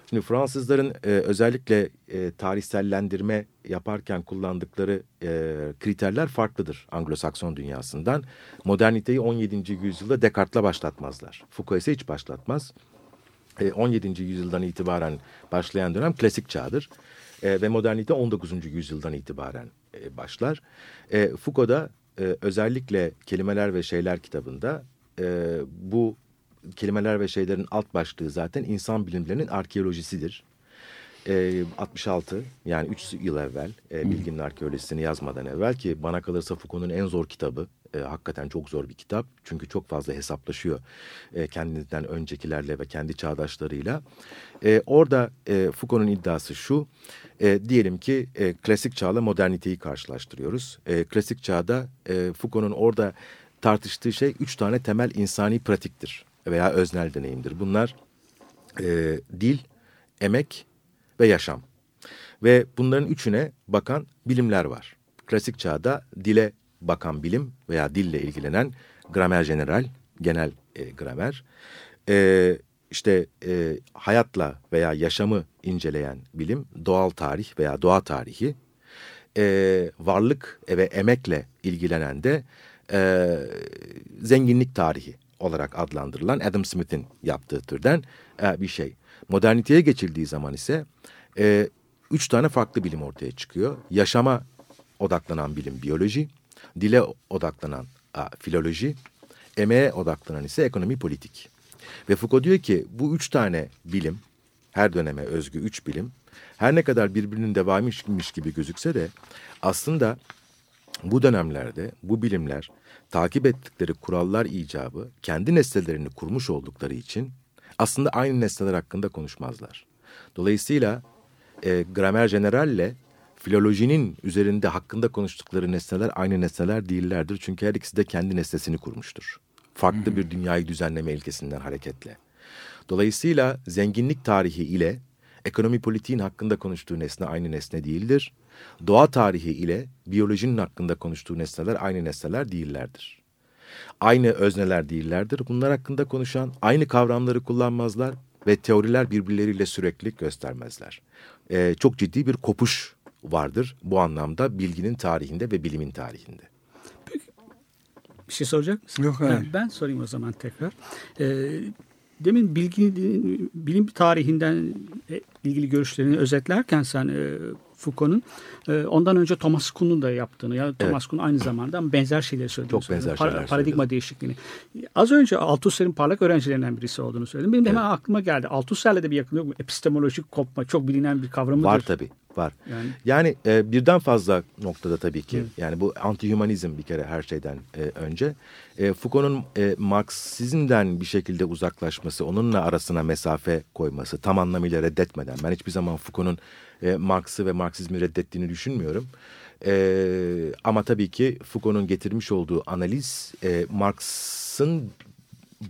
Şimdi Fransızların e, özellikle e, tarihsellendirme yaparken kullandıkları e, kriterler farklıdır Anglo-Sakson dünyasından. Moderniteyi 17. yüzyılda Descartes'la başlatmazlar. Foucault ise hiç başlatmaz. E, 17. yüzyıldan itibaren başlayan dönem klasik çağdır. E, ve modernite 19. yüzyıldan itibaren e, başlar. E, Foucault da e, özellikle Kelimeler ve Şeyler kitabında e, bu kelimeler ve şeylerin alt başlığı zaten insan bilimlerinin arkeolojisidir. E, 66 yani 3 yıl evvel e, bilginin arkeolojisini yazmadan evvel ki bana kalırsa Foucault'un en zor kitabı. E, hakikaten çok zor bir kitap. Çünkü çok fazla hesaplaşıyor e, kendinden öncekilerle ve kendi çağdaşlarıyla. E, orada e, Foucault'un iddiası şu. E, diyelim ki e, klasik çağla moderniteyi karşılaştırıyoruz. E, klasik çağda e, Foucault'un orada tartıştığı şey üç tane temel insani pratiktir veya öznel deneyimdir. Bunlar e, dil, emek ve yaşam. Ve bunların üçüne bakan bilimler var. Klasik çağda dile bakan bilim veya dille ilgilenen gramer general, genel e, gramer. E, işte e, hayatla veya yaşamı inceleyen bilim, doğal tarih veya doğa tarihi. E, varlık ve emekle ilgilenen de e, zenginlik tarihi olarak adlandırılan Adam Smith'in yaptığı türden e, bir şey. Moderniteye geçildiği zaman ise e, üç tane farklı bilim ortaya çıkıyor. Yaşama odaklanan bilim biyoloji, dile odaklanan a, filoloji, emeğe odaklanan ise ekonomi politik. Ve Foucault diyor ki bu üç tane bilim, her döneme özgü üç bilim, her ne kadar birbirinin devamıymış gibi gözükse de aslında bu dönemlerde bu bilimler takip ettikleri kurallar icabı kendi nesnelerini kurmuş oldukları için aslında aynı nesneler hakkında konuşmazlar. Dolayısıyla e, gramer generalle filolojinin üzerinde hakkında konuştukları nesneler aynı nesneler değillerdir. Çünkü her ikisi de kendi nesnesini kurmuştur. Farklı bir dünyayı düzenleme ilkesinden hareketle. Dolayısıyla zenginlik tarihi ile ekonomi politiğin hakkında konuştuğu nesne aynı nesne değildir. Doğa tarihi ile biyolojinin hakkında konuştuğu nesneler aynı nesneler değillerdir. Aynı özneler değillerdir. Bunlar hakkında konuşan aynı kavramları kullanmazlar ve teoriler birbirleriyle sürekli göstermezler. Ee, çok ciddi bir kopuş vardır bu anlamda bilginin tarihinde ve bilimin tarihinde. Bir şey soracak mısın? Yok, hayır. Ha, ben sorayım o zaman tekrar. Ee, demin bilgi, bilim tarihinden e, ilgili görüşlerini özetlerken sen e, Foucault'un. E, ondan önce Thomas Kuhn'un da yaptığını. Ya Thomas Kuhn aynı zamanda benzer şeyleri söylediğini Çok söyledi. benzer Par- şeyler Paradigma söyledi. değişikliğini. Az önce Althusser'in parlak öğrencilerinden birisi olduğunu söyledim. Benim de hemen aklıma geldi. Althusser'le de bir yakın yok mu? Epistemolojik kopma çok bilinen bir kavramıdır. Var tabii. Var. Yani- Yani, e, birden fazla noktada tabii ki. Yani bu anti-humanizm bir kere her şeyden e, önce. E, Foucault'un e, Marksizmden bir şekilde uzaklaşması, onunla arasına mesafe koyması, tam anlamıyla reddetmeden. Ben hiçbir zaman Foucault'un e, Marx'ı ve Marksizmi reddettiğini düşünmüyorum. E, ama tabii ki Foucault'un getirmiş olduğu analiz e, Marx'ın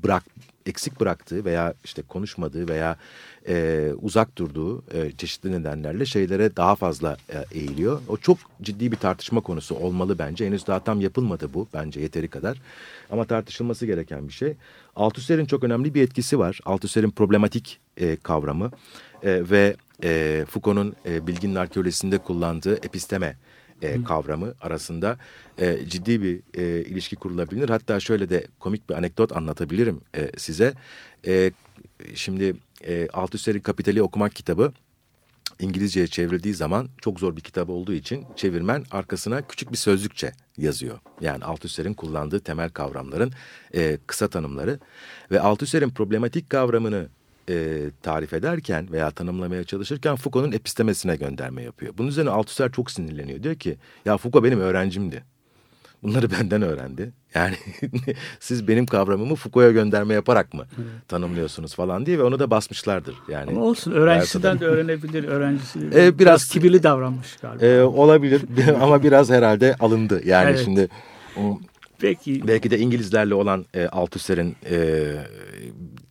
bırak eksik bıraktığı veya işte konuşmadığı veya e, uzak durduğu e, çeşitli nedenlerle şeylere daha fazla e, eğiliyor. O çok ciddi bir tartışma konusu olmalı bence. Henüz daha tam yapılmadı bu bence yeteri kadar. Ama tartışılması gereken bir şey. Althusser'in çok önemli bir etkisi var. Althusser'in problematik e, kavramı e, ve e, Foucault'un e, bilginin arkeolojisinde kullandığı episteme e, kavramı arasında e, ciddi bir e, ilişki kurulabilir. Hatta şöyle de komik bir anekdot anlatabilirim e, size. E, şimdi e, Althusser'in Kapitali okumak kitabı İngilizceye çevrildiği zaman çok zor bir kitap olduğu için çevirmen arkasına küçük bir sözlükçe yazıyor. Yani Althusser'in kullandığı temel kavramların e, kısa tanımları ve Althusser'in problematik kavramını e, tarif ederken veya tanımlamaya çalışırken Foucault'un epistemesine gönderme yapıyor. Bunun üzerine Althusser çok sinirleniyor. Diyor ki ya Foucault benim öğrencimdi. Bunları benden öğrendi. Yani *laughs* siz benim kavramımı Foucault'a gönderme yaparak mı tanımlıyorsunuz falan diye ve onu da basmışlardır. Yani Ama olsun öğrencisinden de öğrenebilir. Öğrencisi *laughs* E, biraz, biraz- kibirli davranmış galiba. Ee, olabilir *laughs* ama biraz herhalde alındı. Yani Evet. şimdi o, Peki belki de İngilizlerle olan e, Althusser'in e,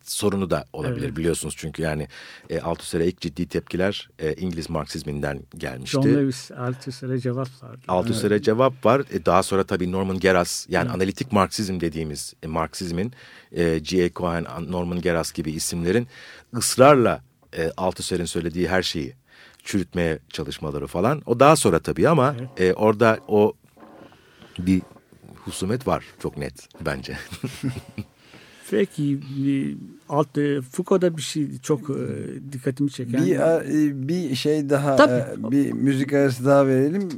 sorunu da olabilir Evet. biliyorsunuz. Çünkü yani e, Althusser'e ilk ciddi tepkiler e, İngiliz Marksizminden gelmişti. John Lewis Althusser'e cevap verdi. Althusser'e cevap var. E, daha sonra tabii Norman Geras yani analitik Marksizm dediğimiz e, Marksizmin e, G.A. Cohen, Norman Geras gibi isimlerin ısrarla e, Althusser'in söylediği her şeyi çürütmeye çalışmaları falan. O daha sonra tabii ama e, orada o bir husumet var çok net bence. *laughs* Peki alt e, Foucault'da bir şey çok e, dikkatimi çeken. Bir, e, bir şey daha, Tabii. bir müzik arası daha verelim.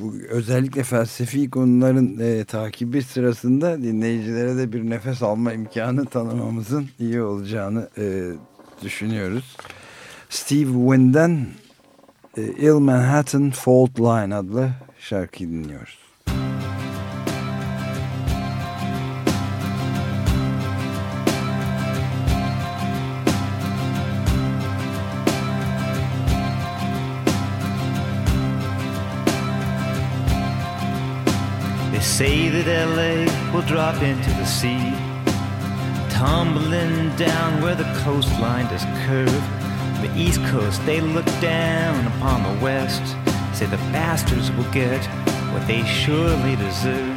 Bu özellikle felsefi konuların e, takibi sırasında dinleyicilere de bir nefes alma imkanı tanımamızın iyi olacağını e, düşünüyoruz. Steve Wynn'den e, Ill Manhattan Fault Line adlı şarkıyı dinliyoruz. Say that LA will drop into the sea, tumbling down where the coastline does curve. The East Coast, they look down upon the West, say the bastards will get what they surely deserve.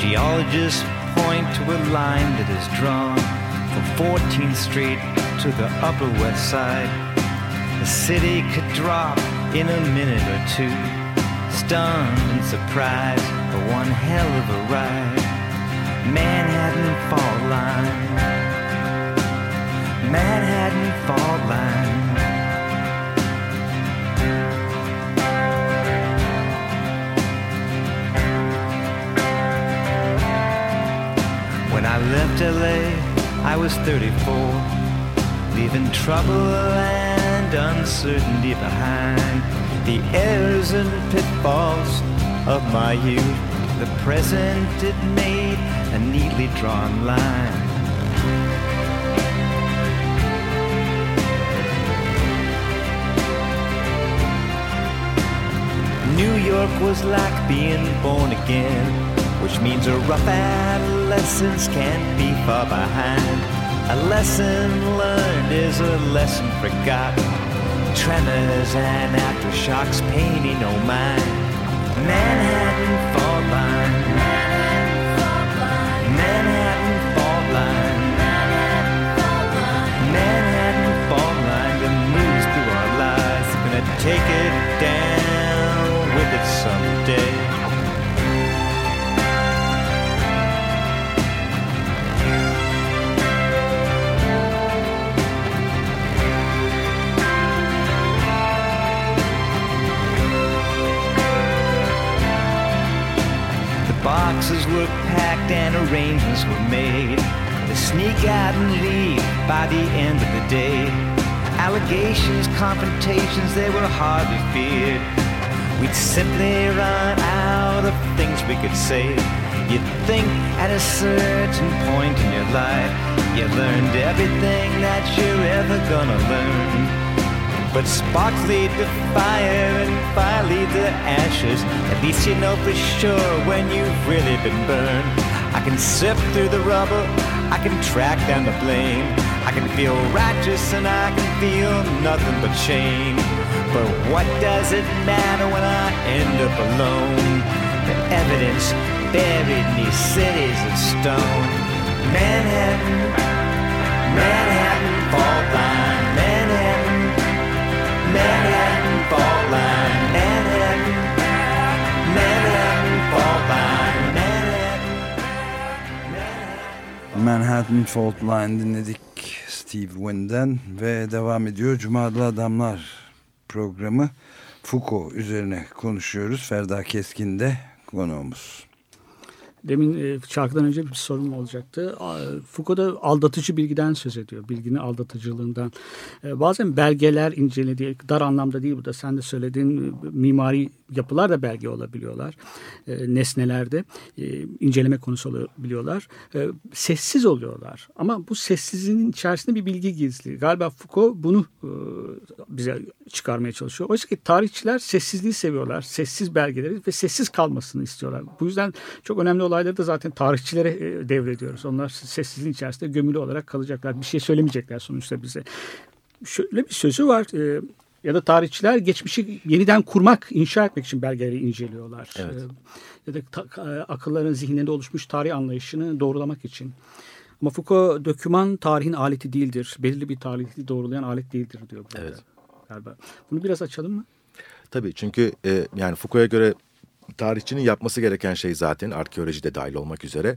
Geologists point to a line that is drawn from 14th Street to the Upper West Side. The city could drop in a minute or two, stunned and surprised for one hell of a ride. Manhattan Fault Line, Manhattan Fault Line. When I left LA, I was 34, leaving trouble and uncertainty behind. The errors and pitfalls of my youth, the present it made a neatly drawn line. New York was like being born again, which means a rough adolescence can't be far behind. A lesson learned is a lesson forgotten. Tremors and aftershocks paying no mind. Manhattan Fault Line. Manhattan Fault Line. Manhattan Fault Line that moves through our lives. Gonna take it Boxes were packed and arrangements were made to sneak out and leave by the end of the day. Allegations, confrontations, they were hardly feared. We'd simply run out of things we could say. You'd think at a certain point in your life, you learned everything that you're ever gonna learn. But sparks lead to fire and fire lead to ashes. At least you know for sure when you've really been burned. I can sift through the rubble, I can track down the blame. I can feel righteous and I can feel nothing but shame. But what does it matter when I end up alone? The evidence buried in these cities of stone. Manhattan, Manhattan, fault line, Manhattan. Fault Line dinledik Steve Wynn'den ve devam ediyor. Cuma Adlı Adamlar programı Foucault üzerine konuşuyoruz. Ferda Keskin de konuğumuz. Demin e, şarkıdan önce bir sorum olacaktı. A- Foucault da aldatıcı bilgiden söz ediyor. Bilginin aldatıcılığından. E, Bazen belgeler incelediği, dar anlamda değil bu da sen de söylediğin e, mimari yapılar da belge olabiliyorlar. E, Nesnelerde e, inceleme konusu olabiliyorlar. E, Sessiz oluyorlar. Ama bu sessizliğin içerisinde bir bilgi gizli. Galiba Foucault bunu e, bize çıkarmaya çalışıyor. Oysa ki tarihçiler sessizliği seviyorlar. Sessiz belgeleri ve sessiz kalmasını istiyorlar. Bu yüzden çok önemli olayları da zaten tarihçilere e, devrediyoruz. Onlar sessizliğin içerisinde gömülü olarak kalacaklar. Bir şey söylemeyecekler sonuçta bize. Şöyle bir sözü var. e, ya da tarihçiler geçmişi yeniden kurmak, inşa etmek için belgeleri inceliyorlar. Evet. E, ya da ta- e, akılların zihninde oluşmuş tarih anlayışını doğrulamak için. Ama Foucault döküman tarihin aleti değildir. Belirli bir tarihi doğrulayan alet değildir diyor burada. Evet. Galiba. Bunu biraz açalım mı? Tabii çünkü e, yani Foucault'a göre tarihçinin yapması gereken şey zaten arkeolojide dahil olmak üzere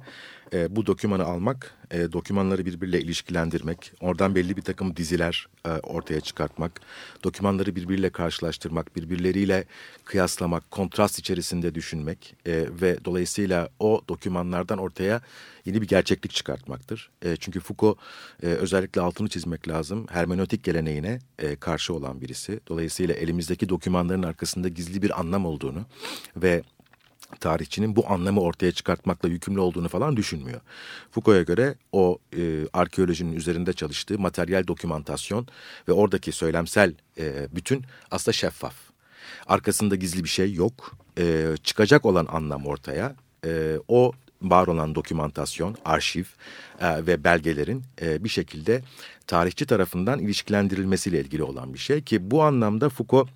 e, bu dokümanı almak, e, dokümanları birbiriyle ilişkilendirmek, oradan belli bir takım diziler e, ortaya çıkartmak, dokümanları birbiriyle karşılaştırmak, birbirleriyle kıyaslamak, kontrast içerisinde düşünmek e, ve dolayısıyla o dokümanlardan ortaya yeni bir gerçeklik çıkartmaktır. E, çünkü Foucault e, özellikle altını çizmek lazım hermenötik geleneğine e, karşı olan birisi. Dolayısıyla elimizdeki dokümanların arkasında gizli bir anlam olduğunu ve tarihçinin bu anlamı ortaya çıkartmakla yükümlü olduğunu falan düşünmüyor. Foucault'a göre o e, arkeolojinin üzerinde çalıştığı materyal dokümantasyon ve oradaki söylemsel e, bütün aslında şeffaf. Arkasında gizli bir şey yok. E, çıkacak olan anlam ortaya. E, o var olan dokümantasyon, arşiv e, ve belgelerin e, bir şekilde tarihçi tarafından ilişkilendirilmesiyle ilgili olan bir şey ki bu anlamda Foucault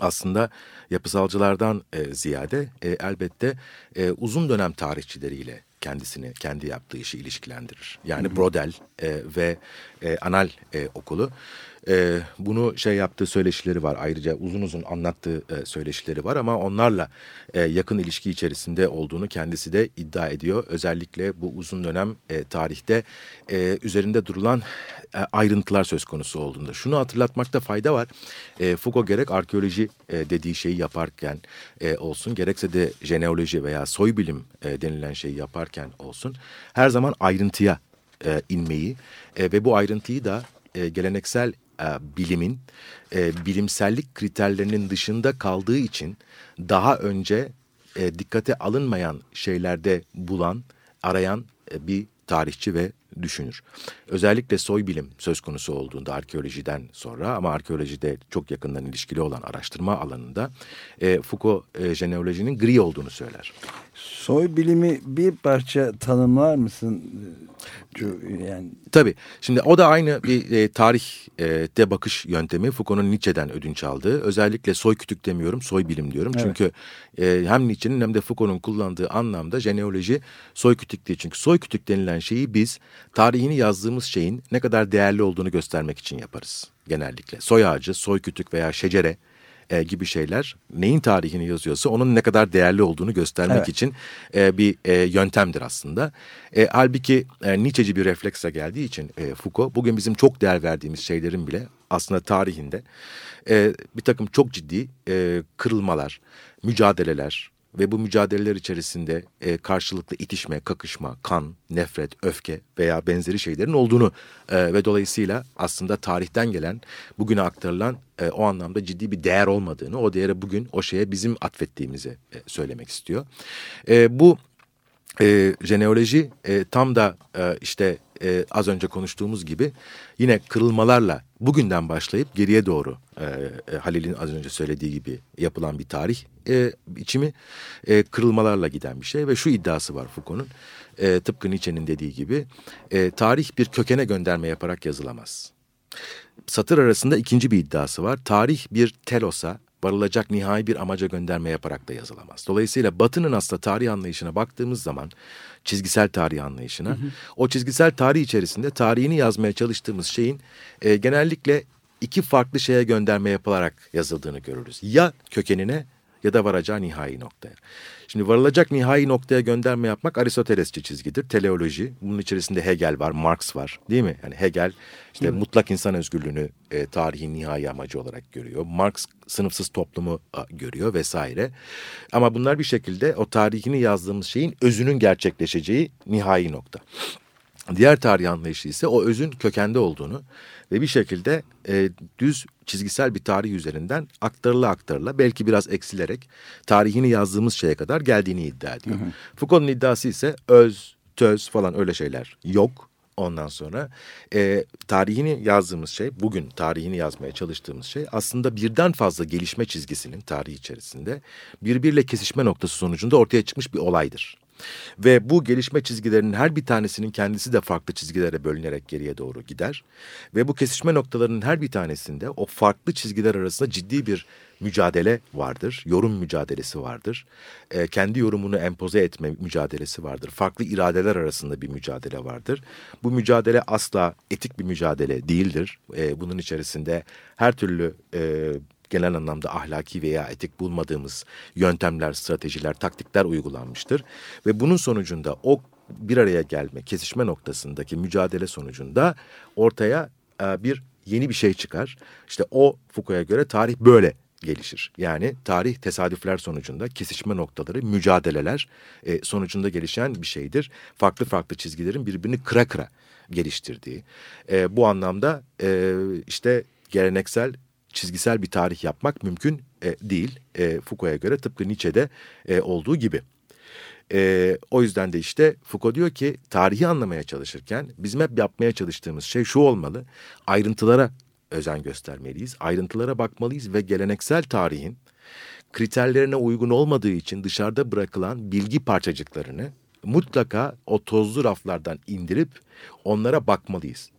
aslında yapısalcılardan e, ziyade e, elbette e, uzun dönem tarihçileriyle kendisini kendi yaptığı işi ilişkilendirir. Yani Brodel e, ve e, Anal e, okulu e, bunu şey yaptığı söyleşileri var. Ayrıca uzun uzun anlattığı e, söyleşileri var ama onlarla e, yakın ilişki içerisinde olduğunu kendisi de iddia ediyor. Özellikle bu uzun dönem e, tarihte e, üzerinde durulan e, ayrıntılar söz konusu olduğunda. Şunu hatırlatmakta fayda var. E, Foucault gerek arkeoloji e, dediği şeyi yaparken e, olsun gerekse de jeneoloji veya soybilim e, denilen şeyi yaparken olsun her zaman ayrıntıya e, inmeyi e, ve bu ayrıntıyı da e, geleneksel bilimin e, bilimsellik kriterlerinin dışında kaldığı için daha önce e, dikkate alınmayan şeylerde bulan, arayan e, bir tarihçi ve düşünür. Özellikle soy bilim söz konusu olduğunda arkeolojiden sonra ama arkeolojide çok yakından ilişkili olan araştırma alanında e, Foucault e, jeneolojinin gri olduğunu söyler. Soy bilimi bir parça tanımlar mısın? Yani Tabii. Şimdi o da aynı bir e, tarihte bakış yöntemi. Foucault'un Nietzsche'den ödünç aldığı. Özellikle soy kütük demiyorum, soy bilim diyorum. Evet. Çünkü e, hem Nietzsche'nin hem de Foucault'un kullandığı anlamda jeneoloji soy kütük değil. Çünkü soy kütük denilen şeyi biz tarihini yazdığımız şeyin ne kadar değerli olduğunu göstermek için yaparız genellikle. Soy ağacı, soy kütük veya şecere e, gibi şeyler neyin tarihini yazıyorsa onun ne kadar değerli olduğunu göstermek Evet. için e, bir e, yöntemdir aslında. E, halbuki e, Nietzsche'ci bir refleksle geldiği için e, Foucault bugün bizim çok değer verdiğimiz şeylerin bile aslında tarihinde e, bir takım çok ciddi e, kırılmalar, mücadeleler, ve bu mücadeleler içerisinde e, karşılıklı itişme, kakışma, kan, nefret, öfke veya benzeri şeylerin olduğunu e, ve dolayısıyla aslında tarihten gelen bugüne aktarılan e, o anlamda ciddi bir değer olmadığını, o değeri bugün o şeye bizim atfettiğimizi e, söylemek istiyor. E, bu e, jeneoloji e, tam da e, işte e, az önce konuştuğumuz gibi yine kırılmalarla bugünden başlayıp geriye doğru e, e, Halil'in az önce söylediği gibi yapılan bir tarih e, biçimi e, kırılmalarla giden bir şey ve şu iddiası var Foucault'un e, tıpkı Nietzsche'nin dediği gibi e, tarih bir kökene gönderme yaparak yazılamaz. Satır arasında ikinci bir iddiası var. Tarih bir telosa varılacak nihai bir amaca gönderme yaparak da yazılamaz. Dolayısıyla Batı'nın aslında tarih anlayışına baktığımız zaman çizgisel tarih anlayışına hı hı. o çizgisel tarih içerisinde tarihini yazmaya çalıştığımız şeyin e, genellikle iki farklı şeye gönderme yapılarak yazıldığını görürüz. Ya kökenine ya da varacağı nihai noktaya. Şimdi varılacak nihai noktaya gönderme yapmak Aristotelesçi çizgidir. Teleoloji, bunun içerisinde Hegel var, Marx var değil mi? Yani Hegel işte evet. mutlak insan özgürlüğünü e, tarihin nihai amacı olarak görüyor. Marx sınıfsız toplumu görüyor vesaire. Ama bunlar bir şekilde o tarihini yazdığımız şeyin özünün gerçekleşeceği nihai nokta. Diğer tarih anlayışı ise o özün kökende olduğunu ve bir şekilde e, düz çizgisel bir tarih üzerinden aktarıla aktarıla belki biraz eksilerek tarihini yazdığımız şeye kadar geldiğini iddia ediyor. Foucault'un iddiası ise öz, töz falan öyle şeyler yok. Ondan sonra e, tarihini yazdığımız şey, bugün tarihini yazmaya çalıştığımız şey aslında birden fazla gelişme çizgisinin tarih içerisinde birbiriyle kesişme noktası sonucunda ortaya çıkmış bir olaydır. Ve bu gelişme çizgilerinin her bir tanesinin kendisi de farklı çizgilere bölünerek geriye doğru gider. Ve bu kesişme noktalarının her bir tanesinde o farklı çizgiler arasında ciddi bir mücadele vardır. Yorum mücadelesi vardır. E, kendi yorumunu empoze etme mücadelesi vardır. Farklı iradeler arasında bir mücadele vardır. Bu mücadele asla etik bir mücadele değildir. E, bunun içerisinde her türlü e, genel anlamda ahlaki veya etik bulmadığımız yöntemler, stratejiler, taktikler uygulanmıştır. Ve bunun sonucunda o bir araya gelme, kesişme noktasındaki mücadele sonucunda ortaya e, bir yeni bir şey çıkar. İşte o Foucault'a göre tarih böyle gelişir. Yani tarih tesadüfler sonucunda kesişme noktaları, mücadeleler e, sonucunda gelişen bir şeydir. Farklı farklı çizgilerin birbirini kıra kıra geliştirdiği. E, bu anlamda işte geleneksel çizgisel bir tarih yapmak mümkün e, değil. E, Foucault'a göre tıpkı Nietzsche'de e, olduğu gibi. E, o yüzden de işte Foucault diyor ki tarihi anlamaya çalışırken bizim hep yapmaya çalıştığımız şey şu olmalı. Ayrıntılara özen göstermeliyiz. Ayrıntılara bakmalıyız ve geleneksel tarihin kriterlerine uygun olmadığı için dışarıda bırakılan bilgi parçacıklarını mutlaka o tozlu raflardan indirip onlara bakmalıyız.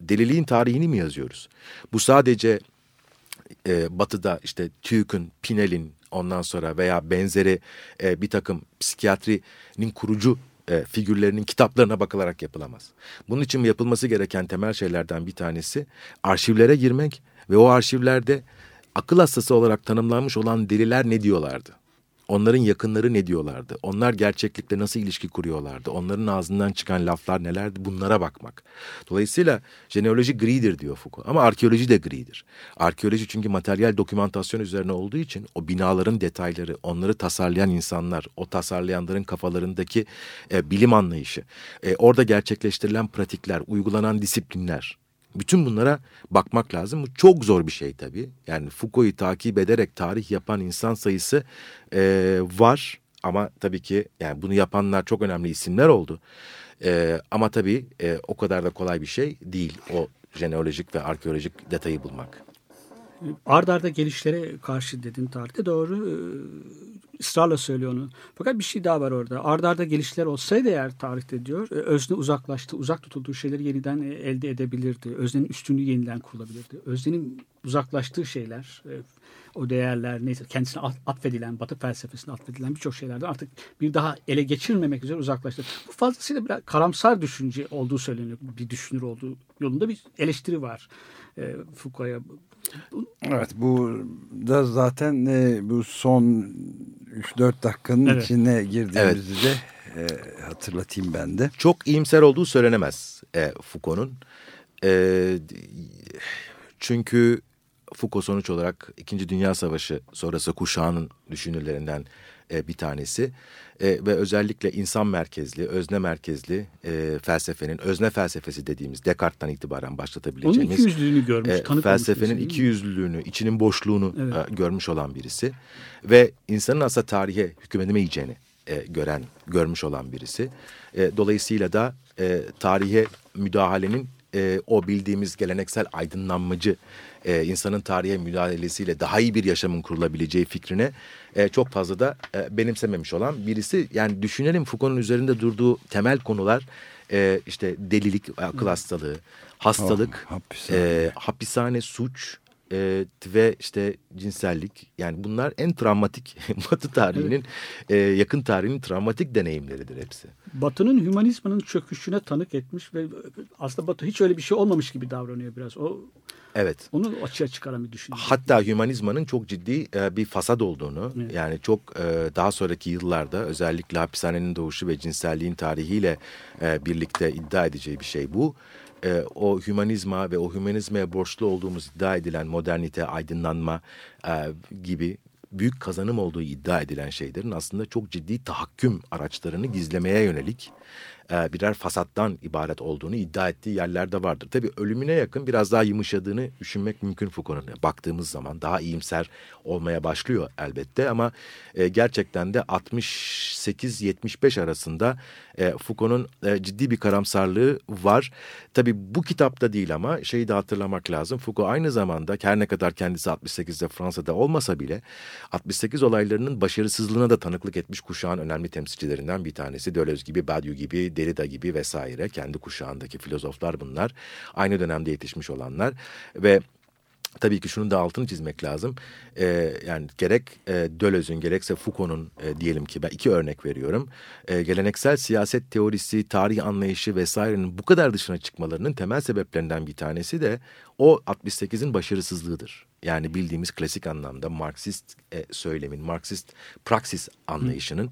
Deliliğin tarihini mi yazıyoruz? Bu sadece e, batıda işte TÜİK'in, Pinel'in ondan sonra veya benzeri e, bir takım psikiyatrinin kurucu e, figürlerinin kitaplarına bakılarak yapılamaz. Bunun için yapılması gereken temel şeylerden bir tanesi arşivlere girmek ve o arşivlerde akıl hastası olarak tanımlanmış olan deliler ne diyorlardı? Onların yakınları ne diyorlardı? Onlar gerçeklikle nasıl ilişki kuruyorlardı? Onların ağzından çıkan laflar nelerdi? Bunlara bakmak. Dolayısıyla jeneoloji gridir diyor Foucault. Ama arkeoloji de gridir. Arkeoloji çünkü materyal dokümantasyon üzerine olduğu için o binaların detayları, onları tasarlayan insanlar, o tasarlayanların kafalarındaki e, bilim anlayışı, e, orada gerçekleştirilen pratikler, uygulanan disiplinler, bütün bunlara bakmak lazım. Bu çok zor bir şey tabii. Yani Foucault'u takip ederek tarih yapan insan sayısı e, var. Ama tabii ki yani bunu yapanlar çok önemli isimler oldu. E, ama tabii e, o kadar da kolay bir şey değil o jeneolojik ve arkeolojik detayı bulmak. Ard arda gelişlere karşı dedin tarihte doğru ısrarla söylüyor onu. Fakat bir şey daha var orada. Ard arda gelişler olsaydı eğer tarihte diyor e, özne uzaklaştı, uzak tutulduğu şeyleri yeniden e, elde edebilirdi. Öznenin üstünlüğü yeniden kurulabilirdi. Öznenin uzaklaştığı şeyler, o değerler neyse kendisine atfedilen, batı felsefesine atfedilen birçok şeylerden artık bir daha ele geçirmemek üzere uzaklaştı. Bu fazlasıyla biraz karamsar düşünce olduğu söyleniyor. Bir düşünür olduğu yolunda bir eleştiri var e, Foucault'a. Evet bu da zaten e, bu son 3-4 dakikanın evet. içine girdiğimizi evet. de e, hatırlatayım ben de. Çok iyimser olduğu söylenemez e, Foucault'un. E, çünkü Foucault sonuç olarak İkinci Dünya Savaşı sonrası kuşağının düşünürlerinden e, bir tanesi. E, ve özellikle insan merkezli, özne merkezli e, felsefenin, özne felsefesi dediğimiz Descartes'tan itibaren Onun başlatabileceğimiz iki yüzlülüğünü görmüş. e, felsefenin birisi, iki değil mi? yüzlülüğünü, içinin boşluğunu Evet. e, görmüş olan birisi ve insanın aslında tarihe hüküm edemeyeceğini e, gören, görmüş olan birisi. E, dolayısıyla da e, tarihe müdahalenin e, o bildiğimiz geleneksel aydınlanmacı e, insanın tarihe müdahalesiyle daha iyi bir yaşamın kurulabileceği fikrine e, çok fazla da e, benimsememiş olan birisi. Yani düşünelim Foucault'un üzerinde durduğu temel konular e, işte delilik, akıl hastalığı, hastalık, Oh, hapishane. e, hapishane, suç e, ve işte cinsellik. Yani bunlar en travmatik *laughs* Batı tarihinin, e, yakın tarihinin travmatik deneyimleridir hepsi. Batı'nın hümanizmanın çöküşüne tanık etmiş ve aslında Batı hiç öyle bir şey olmamış gibi davranıyor biraz. O Evet. onu açığa çıkaran bir düşünce. Hatta hümanizmanın çok ciddi e, bir fasad olduğunu Evet. yani çok e, daha sonraki yıllarda özellikle hapishanenin doğuşu ve cinselliğin tarihiyle e, birlikte iddia edeceği bir şey bu. E, o hümanizma ve o hümanizmaya borçlu olduğumuz iddia edilen modernite, aydınlanma e, gibi büyük kazanım olduğu iddia edilen şeylerin aslında çok ciddi tahakküm araçlarını gizlemeye yönelik e, birer fasattan ibaret olduğunu iddia ettiği yerlerde vardır. Tabii ölümüne yakın biraz daha yumuşadığını düşünmek mümkün Foucault'un. Baktığımız zaman daha iyimser olmaya başlıyor elbette ama e, gerçekten de 68-75 arasında e, Foucault'un e, ciddi bir karamsarlığı var. Tabii bu kitapta değil ama şeyi de hatırlamak lazım. Foucault aynı zamanda her ne kadar kendisi 68'de Fransa'da olmasa bile 68 olaylarının başarısızlığına da tanıklık etmiş kuşağın önemli temsilcilerinden bir tanesi. Deleuze gibi, Badiou gibi, Derrida gibi vesaire kendi kuşağındaki filozoflar bunlar. Aynı dönemde yetişmiş olanlar ve Tabii ki şunun da altını çizmek lazım. Ee, yani gerek e, Deleuze'ün gerekse Foucault'un e, diyelim ki ben iki örnek veriyorum. E, geleneksel siyaset teorisi, tarih anlayışı vesairenin bu kadar dışına çıkmalarının temel sebeplerinden bir tanesi de o 68'in başarısızlığıdır. Yani bildiğimiz klasik anlamda Marksist e, söylemin, Marksist praksis anlayışının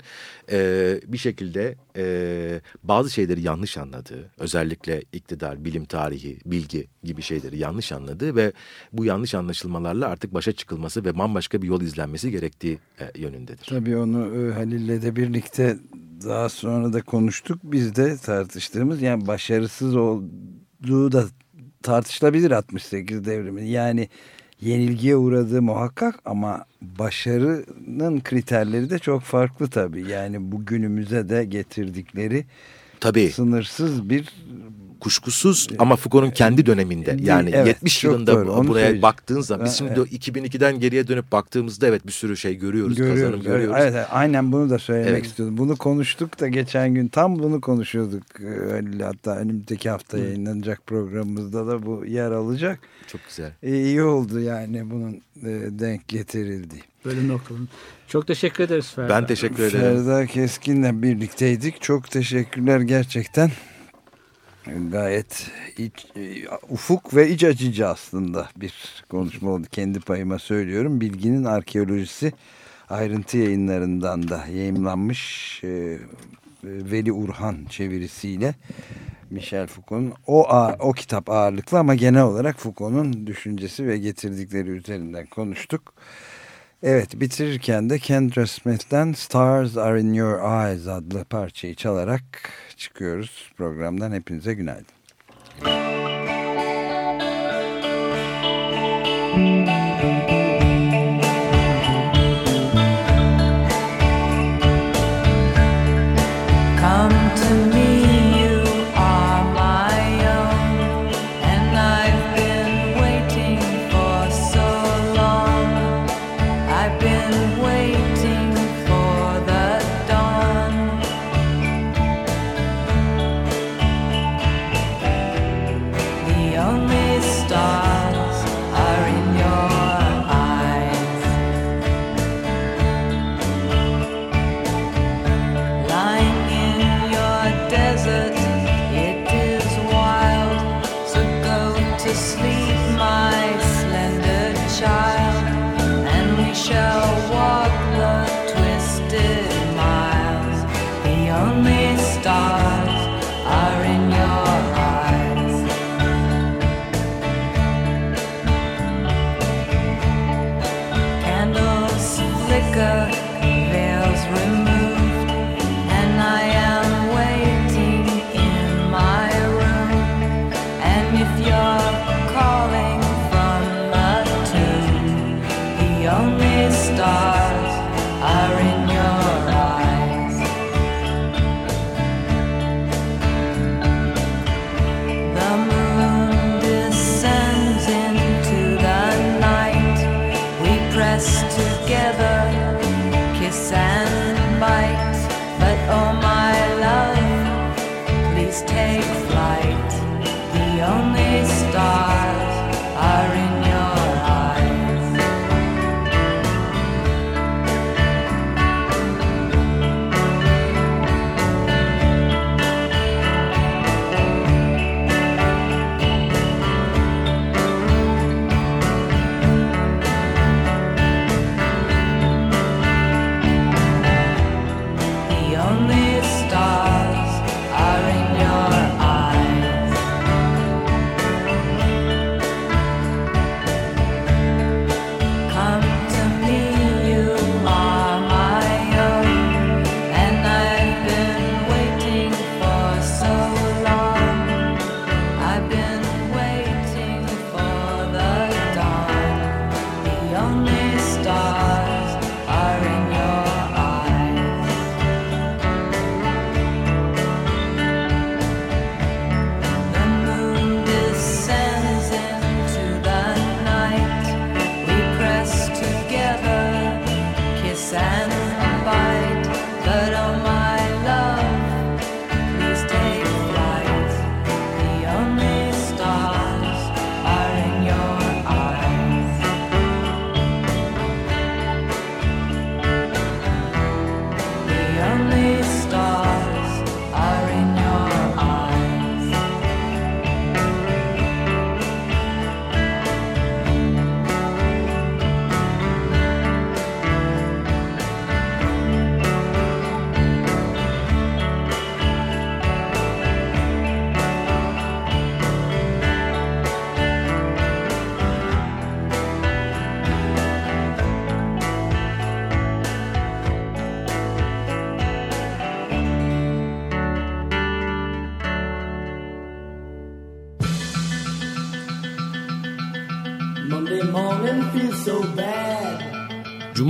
e, bir şekilde e, bazı şeyleri yanlış anladığı, özellikle iktidar, bilim tarihi, bilgi gibi şeyleri yanlış anladığı ve bu yanlış anlaşılmalarla artık başa çıkılması ve bambaşka bir yol izlenmesi gerektiği e, yönündedir. Tabii onu e, Halil'le de birlikte daha sonra da konuştuk. Biz de tartıştığımız yani başarısız olduğu da tartışılabilir 68 devrimin. Yani yenilgiye uğradığı muhakkak ama başarının kriterleri de çok farklı tabii. Yani bugünümüze de getirdikleri Tabii sınırsız bir kuşkusuz ama Foucault'un kendi döneminde yani evet, 70 çok yılında doğru, buraya söyleyeceğim. baktığın zaman biz şimdi evet. 2002'den geriye dönüp baktığımızda evet bir sürü şey görüyoruz, görüyoruz. kazanım görüyoruz. Evet, evet, aynen bunu da söylemek Evet. istiyordum. Bunu konuştuk da geçen gün tam bunu konuşuyorduk. Ee. Hatta önümüzdeki hafta yayınlanacak programımızda da bu yer alacak. Çok güzel. İyi oldu yani bunun e, denk getirildi. Böyle noktaların. Çok teşekkür ederiz Ferda. Ben teşekkür ederim. Ferda Keskin'le birlikteydik. Çok teşekkürler gerçekten. Gayet iç, e, ufuk ve iç açıcı aslında bir konuşma oldu. Kendi payıma söylüyorum. Bilginin arkeolojisi ayrıntı yayınlarından da yayımlanmış e, Veli Urhan çevirisiyle Michel Foucault'un o, o kitap ağırlıklı ama genel olarak Foucault'un düşüncesi ve getirdikleri üzerinden konuştuk. Evet bitirirken de Kendra Smith'ten Stars Are In Your Eyes adlı parçayı çalarak çıkıyoruz programdan. Hepinize günaydın.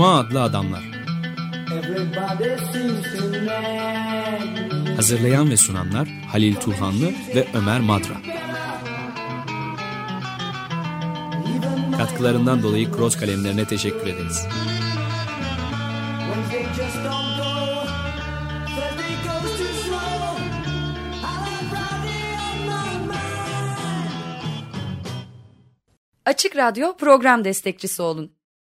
Cuma adlı adamlar. Hazırlayan ve sunanlar Halil Turhanlı ve Ömer Madra. Katkılarından dolayı Cross kalemlerine teşekkür ederiz. Açık Radyo program destekçisi olun.